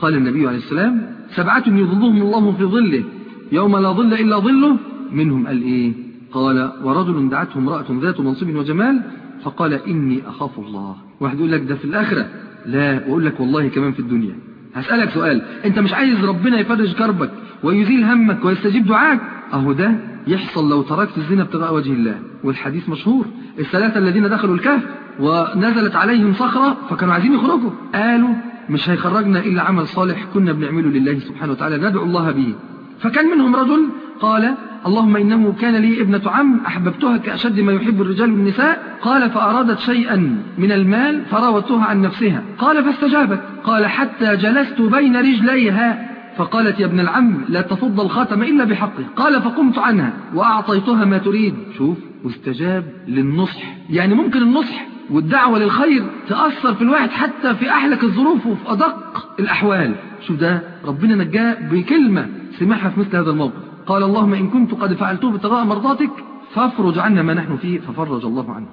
قال النبي عليه السلام سبعة يظلهم الله في ظله يوم لا ظل إلا ظله منهم قال إيه؟ قال ورجل دعته امرأة ذات منصب وجمال فقال إني أخاف الله. واحد يقول لك ده في الآخرة. لا وأقول لك والله كمان في الدنيا. هسألك سؤال أنت مش عايز ربنا يفرج كربك ويزيل همك ويستجيب دعاك؟ أهو ده يحصل لو تركت الزنا ابتغاء وجه الله. والحديث مشهور الثلاثة الذين دخلوا الكهف ونزلت عليهم صخرة فكانوا عايزين يخرجوا. قالوا مش هيخرجنا إلا عمل صالح كنا بنعمله لله سبحانه وتعالى ندعو الله به. فكان منهم رجل قال اللهم إنه كان لي ابنة عم أحببتها كأشد ما يحب الرجال والنساء قال فأرادت شيئا من المال فراودتها عن نفسها. قال فاستجابت. قال حتى جلست بين رجليها. فقالت يا ابن العم لا تفض الخاتم إلا بحقه. قال فقمت عنها وأعطيتها ما تريد. شوف واستجاب للنصح. يعني ممكن النصح والدعوة للخير تأثر في الواحد حتى في أحلك الظروف وفي أدق الأحوال. شوف ده ربنا نجاه بكلمة سمعها في مثل هذا الموقف. قال اللهم إن كنت قد فعلته ابتغاء مرضاتك فافرج عنا ما نحن فيه. ففرج الله عنه.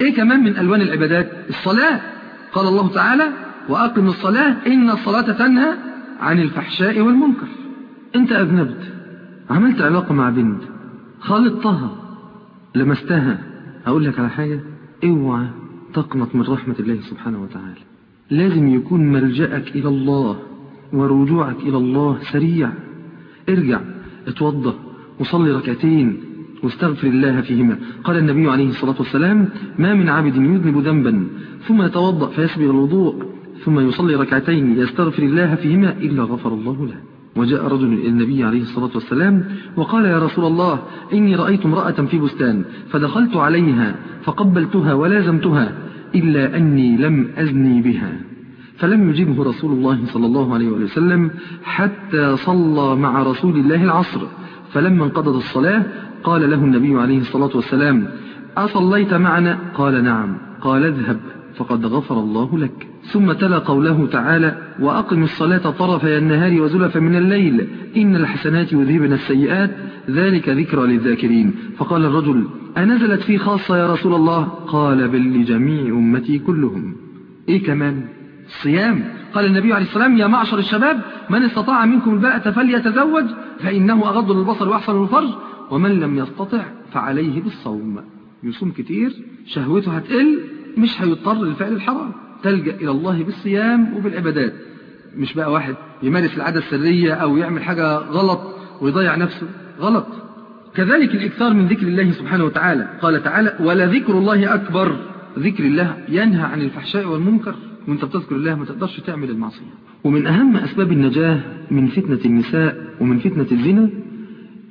إيه كمان من ألوان العبادات؟ الصلاة. قال الله تعالى وأقم الصلاة إن الصلاة تنهى عن الفحشاء والمنكر. أنت أذنبت عملت علاقة مع بنت خالطتها لمستها. أقول لك على حاجة؟ اوعى تقنط من رحمة الله سبحانه وتعالى. لازم يكون ملجأك إلى الله ورجوعك إلى الله سريع. ارجع اتوضى وصلي ركعتين واستغفر الله فيهما. قال النبي عليه الصلاة والسلام ما من عبد يذنب ذنبا. ثم يتوضأ فيسبغ الوضوء ثم يصلي ركعتين يستغفر الله فيهما إلا غفر الله له. وجاء رجل إلى النبي عليه الصلاة والسلام وقال يا رسول الله إني رأيت امرأة في بستان فدخلت عليها فقبلتها ولازمتها إلا أني لم أزني بها. فلم يجبه رسول الله صلى الله عليه وسلم حتى صلى مع رسول الله العصر. فلما انقضت الصلاة قال له النبي عليه الصلاة والسلام أصليت معنا؟ قال نعم. قال اذهب فقد غفر الله لك. ثم تلا قوله تعالى وأقم الصلاة طرفي النهار وزلفا من الليل إن الحسنات يذهبن السيئات ذلك ذكرى للذاكرين. فقال الرجل أنزلت في خاصة يا رسول الله؟ قال بل لجميع أمتي كلهم. إيه كمان؟ الصيام قال النبي عليه السلام يا معشر الشباب من استطاع منكم الباءة فليتزوج فإنه أغض للبصر وأحسن للفرج ومن لم يستطع فعليه بالصوم. يصوم كتير شهوته هتقل مش هيضطر لفعل الحرام. تلجأ إلى الله بالصيام وبالعبادات. مش بقى واحد يمارس العادة السرية أو يعمل حاجة غلط ويضيع نفسه. غلط. كذلك الإكثار من ذكر الله سبحانه وتعالى. قال تعالى ولذكر الله أكبر. ذكر الله ينهى عن الفحشاء والمنكر. وانت بتذكر الله ما تقدرش تعمل المعصية. ومن أهم أسباب النجاة من فتنة النساء ومن فتنة الزنا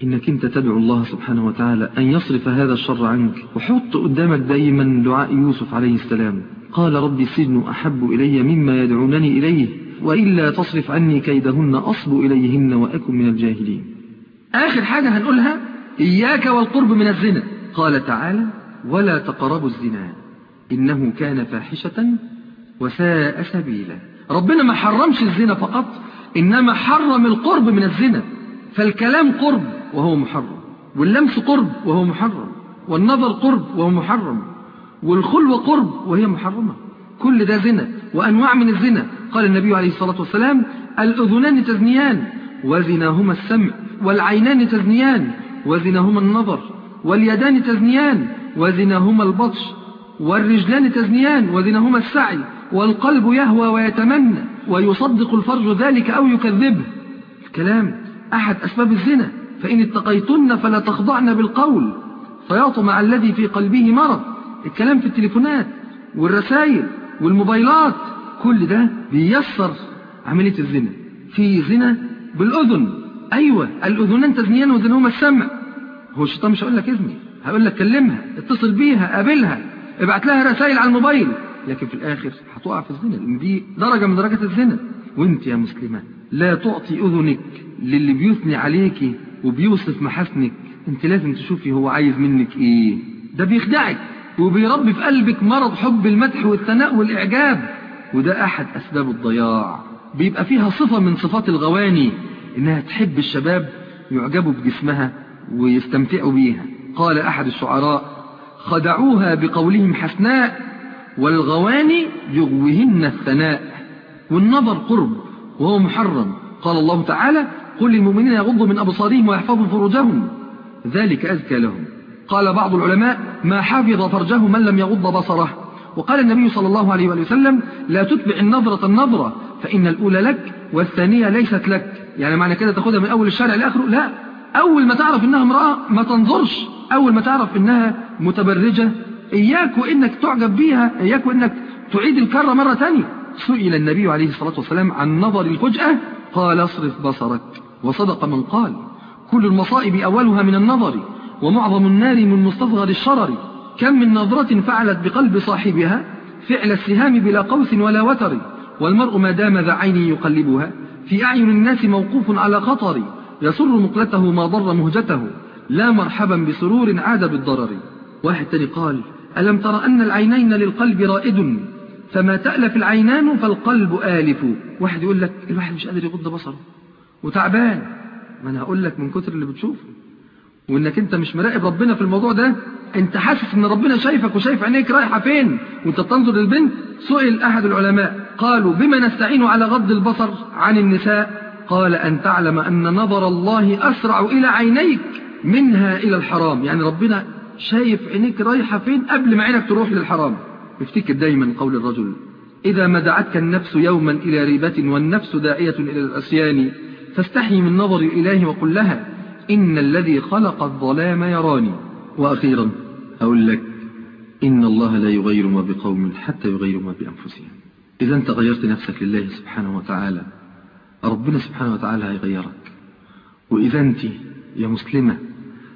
إنك أنت تدعو الله سبحانه وتعالى أن يصرف هذا الشر عنك. وحط قدامك دايما دعاء يوسف عليه السلام. قال ربي السجن أحب إلي مما يدعونني إليه وإلا تصرف عني كيدهن أصب إليهن وأكن من الجاهلين. آخر حاجة هنقولها إياك والقرب من الزنا. قال تعالى ولا تقربوا الزنا إنه كان فاحشة وساء سبيلا. ربنا ما حرمش الزنا فقط إنما حرم القرب من الزنا. فالكلام قرب وهو محرم واللمس قرب وهو محرم والنظر قرب وهو محرم. والخلوة قرب وهي محرمة. كل ده زنا وأنواع من الزنا. قال النبي عليه الصلاة والسلام الأذنان تزنيان وزناهما السمع والعينان تزنيان وزناهما النظر واليدان تزنيان وزناهما البطش والرجلان تزنيان وزناهما السعي والقلب يهوى ويتمنى ويصدق الفرج ذلك أو يكذبه. الكلام أحد أسباب الزنا. فإن اتقيتن فلا تخضعن بالقول. فيطمع الذي في قلبه مرض. الكلام في التليفونات والرسائل والموبايلات كل ده بيسر عملية الزنا. في زنا بالأذن. أيوة الأذنان تزنيان وزنهما السمع. هو الشيطان مش هيقول لك اذني هيقول لك كلمها اتصل بيها قابلها ابعت لها رسائل على الموبايل. لكن في الآخر هتقع في الزنا لأن دي درجة من درجات الزنا. وأنت يا مسلمة لا تعطي أذنك للي بيثني عليكي وبيوصف محاسنك. أنت لازم تشوفي هو عايز منك إيه. ده بيخدعك. وبيربي في قلبك مرض حب المدح والثناء والإعجاب وده أحد أسباب الضياع. بيبقى فيها صفة من صفات الغواني إنها تحب الشباب يعجبوا بجسمها ويستمتعوا بيها. قال أحد الشعراء خدعوها بقولهم حسناء والغواني يغوهن الثناء. والنظر قرب وهو محرم. قال الله تعالى قل للمؤمنين يغضوا من أبصارهم ويحفظوا فروجهم. ذلك أزكى لهم. قال بعض العلماء ما حفظ فرجه من لم يغض بصره. وقال النبي صلى الله عليه وسلم لا تتبع النظرة النظرة فإن الأولى لك والثانية ليست لك. يعني معنى كده تاخدها من أول الشارع لآخره؟ لا. أول ما تعرف إنها امرأة ما تنظرش. أول ما تعرف إنها متبرجة. إياك وإنك تعجب بيها إياك وإنك تعيد الكرة مرة تانية. سئل النبي عليه الصلاة والسلام عن نظر الفجأة. قال اصرف بصرك. وصدق من قال كل المصائب أولها من النظر. ومعظم النار من مستصغر الشرر. كم من نظرة فعلت بقلب صاحبها فعل السهام بلا قوس ولا وتر والمرء ما دام ذا عين يقلبها. في أعين الناس موقوف على خطر يسر مقلته ما ضر مهجته. لا مرحبا بسرور عاد بالضرر. واحد تاني قال ألم تر أن العينين للقلب رائد؟ فما تألف العينان فالقلب آلف. واحد يقول لك الواحد مش قادر يغض بصره. وتعبان. ما أنا هقول لك من كتر اللي بتشوفه. وإنك أنت مش مراقب ربنا في الموضوع ده أنت حاسس إن ربنا شايفك وشايف عينيك رايحة فين؟ وأنت بتنظر للبنت سئل أحد العلماء قالوا بما نستعين على غض البصر عن النساء؟ قال أن تعلم أن نظر الله أسرع إلى عينيك منها إلى الحرام. يعني ربنا شايف عينيك رايحة فين قبل ما عينك تروح للحرام افتكر دايما قول الرجل إذا ما دعتك النفس يوما إلى ريبة والنفس داعية إلى الأسيان فاستحي من نظر الإله وقل لها. إن الذي خلق الظلام يراني. وأخيرا أقول لك إن الله لا يغير ما بقوم حتى يغيروا ما بأنفسهم. إذا أنت غيرت نفسك لله سبحانه وتعالى. ربنا سبحانه وتعالى هيغيرك وإذا أنت يا مسلمة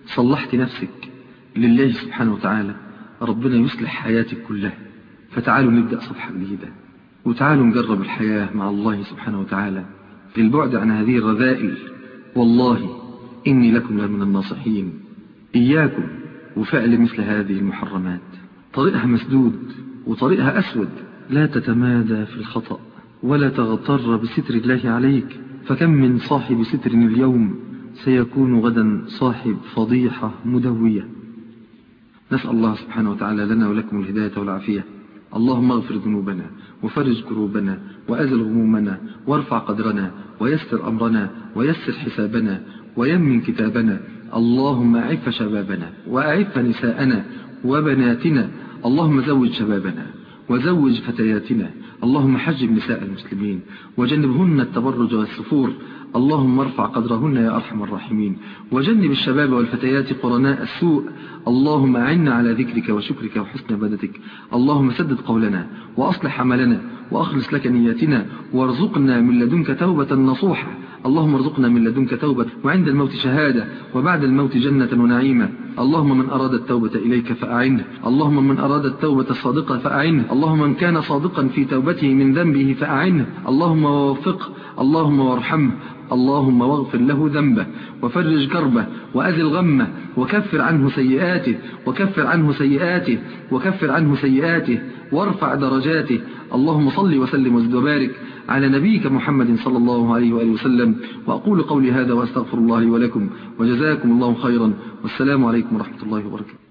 صلحت نفسك لله سبحانه وتعالى ربنا يصلح حياتك كلها. فتعالوا نبدأ صفحة جديدة. وتعالوا نجرب الحياة مع الله سبحانه وتعالى. للبعد عن هذه الرذائل والله إني لكم لمن الناصحين. إياكم وفعل مثل هذه المحرمات. طريقها مسدود وطريقها أسود. لا تتمادى في الخطأ ولا تغتر بستر الله عليك. فكم من صاحب ستر اليوم سيكون غدا صاحب فضيحة مدوية. نسأل الله سبحانه وتعالى لنا ولكم الهداية والعافية. اللهم اغفر ذنوبنا وفرج كروبنا وأزل غمومنا وارفع قدرنا ويسر أمرنا ويسر حسابنا ويمن كتابنا. اللهم أعف شبابنا وأعف نساءنا وبناتنا. اللهم زوج شبابنا وزوج فتياتنا. اللهم حجب نساء المسلمين وجنبهن التبرج والسفور. اللهم ارفع قدرهن يا أرحم الراحمين. وجنب الشباب والفتيات قرناء السوء. اللهم أعنا على ذكرك وشكرك وحسن عبادتك. اللهم سدد قولنا وأصلح عملنا وأخلص لك نياتنا. وارزقنا من لدنك توبة نصوحة. اللهم ارزقنا من لدنك توبة وعند الموت شهادة وبعد الموت جنة ونعيمة. اللهم من أراد التوبة إليك فأعنه. اللهم من أراد التوبة الصادقة فأعنه. اللهم من كان صادقا في توبته من ذنبه فأعنه. اللهم ووفقه اللهم وارحمه. اللهم واغفر له ذنبه وفرج كربه وأزل غمه وكفر عنه سيئاته وكفر عنه سيئاته وكفر عنه سيئاته وارفع درجاته. اللهم صل وسلم وبارك على نبيك محمد صلى الله عليه وآله وسلم. وأقول قولي هذا وأستغفر الله ولكم وجزاكم الله خيرا. والسلام عليكم ورحمة الله وبركاته.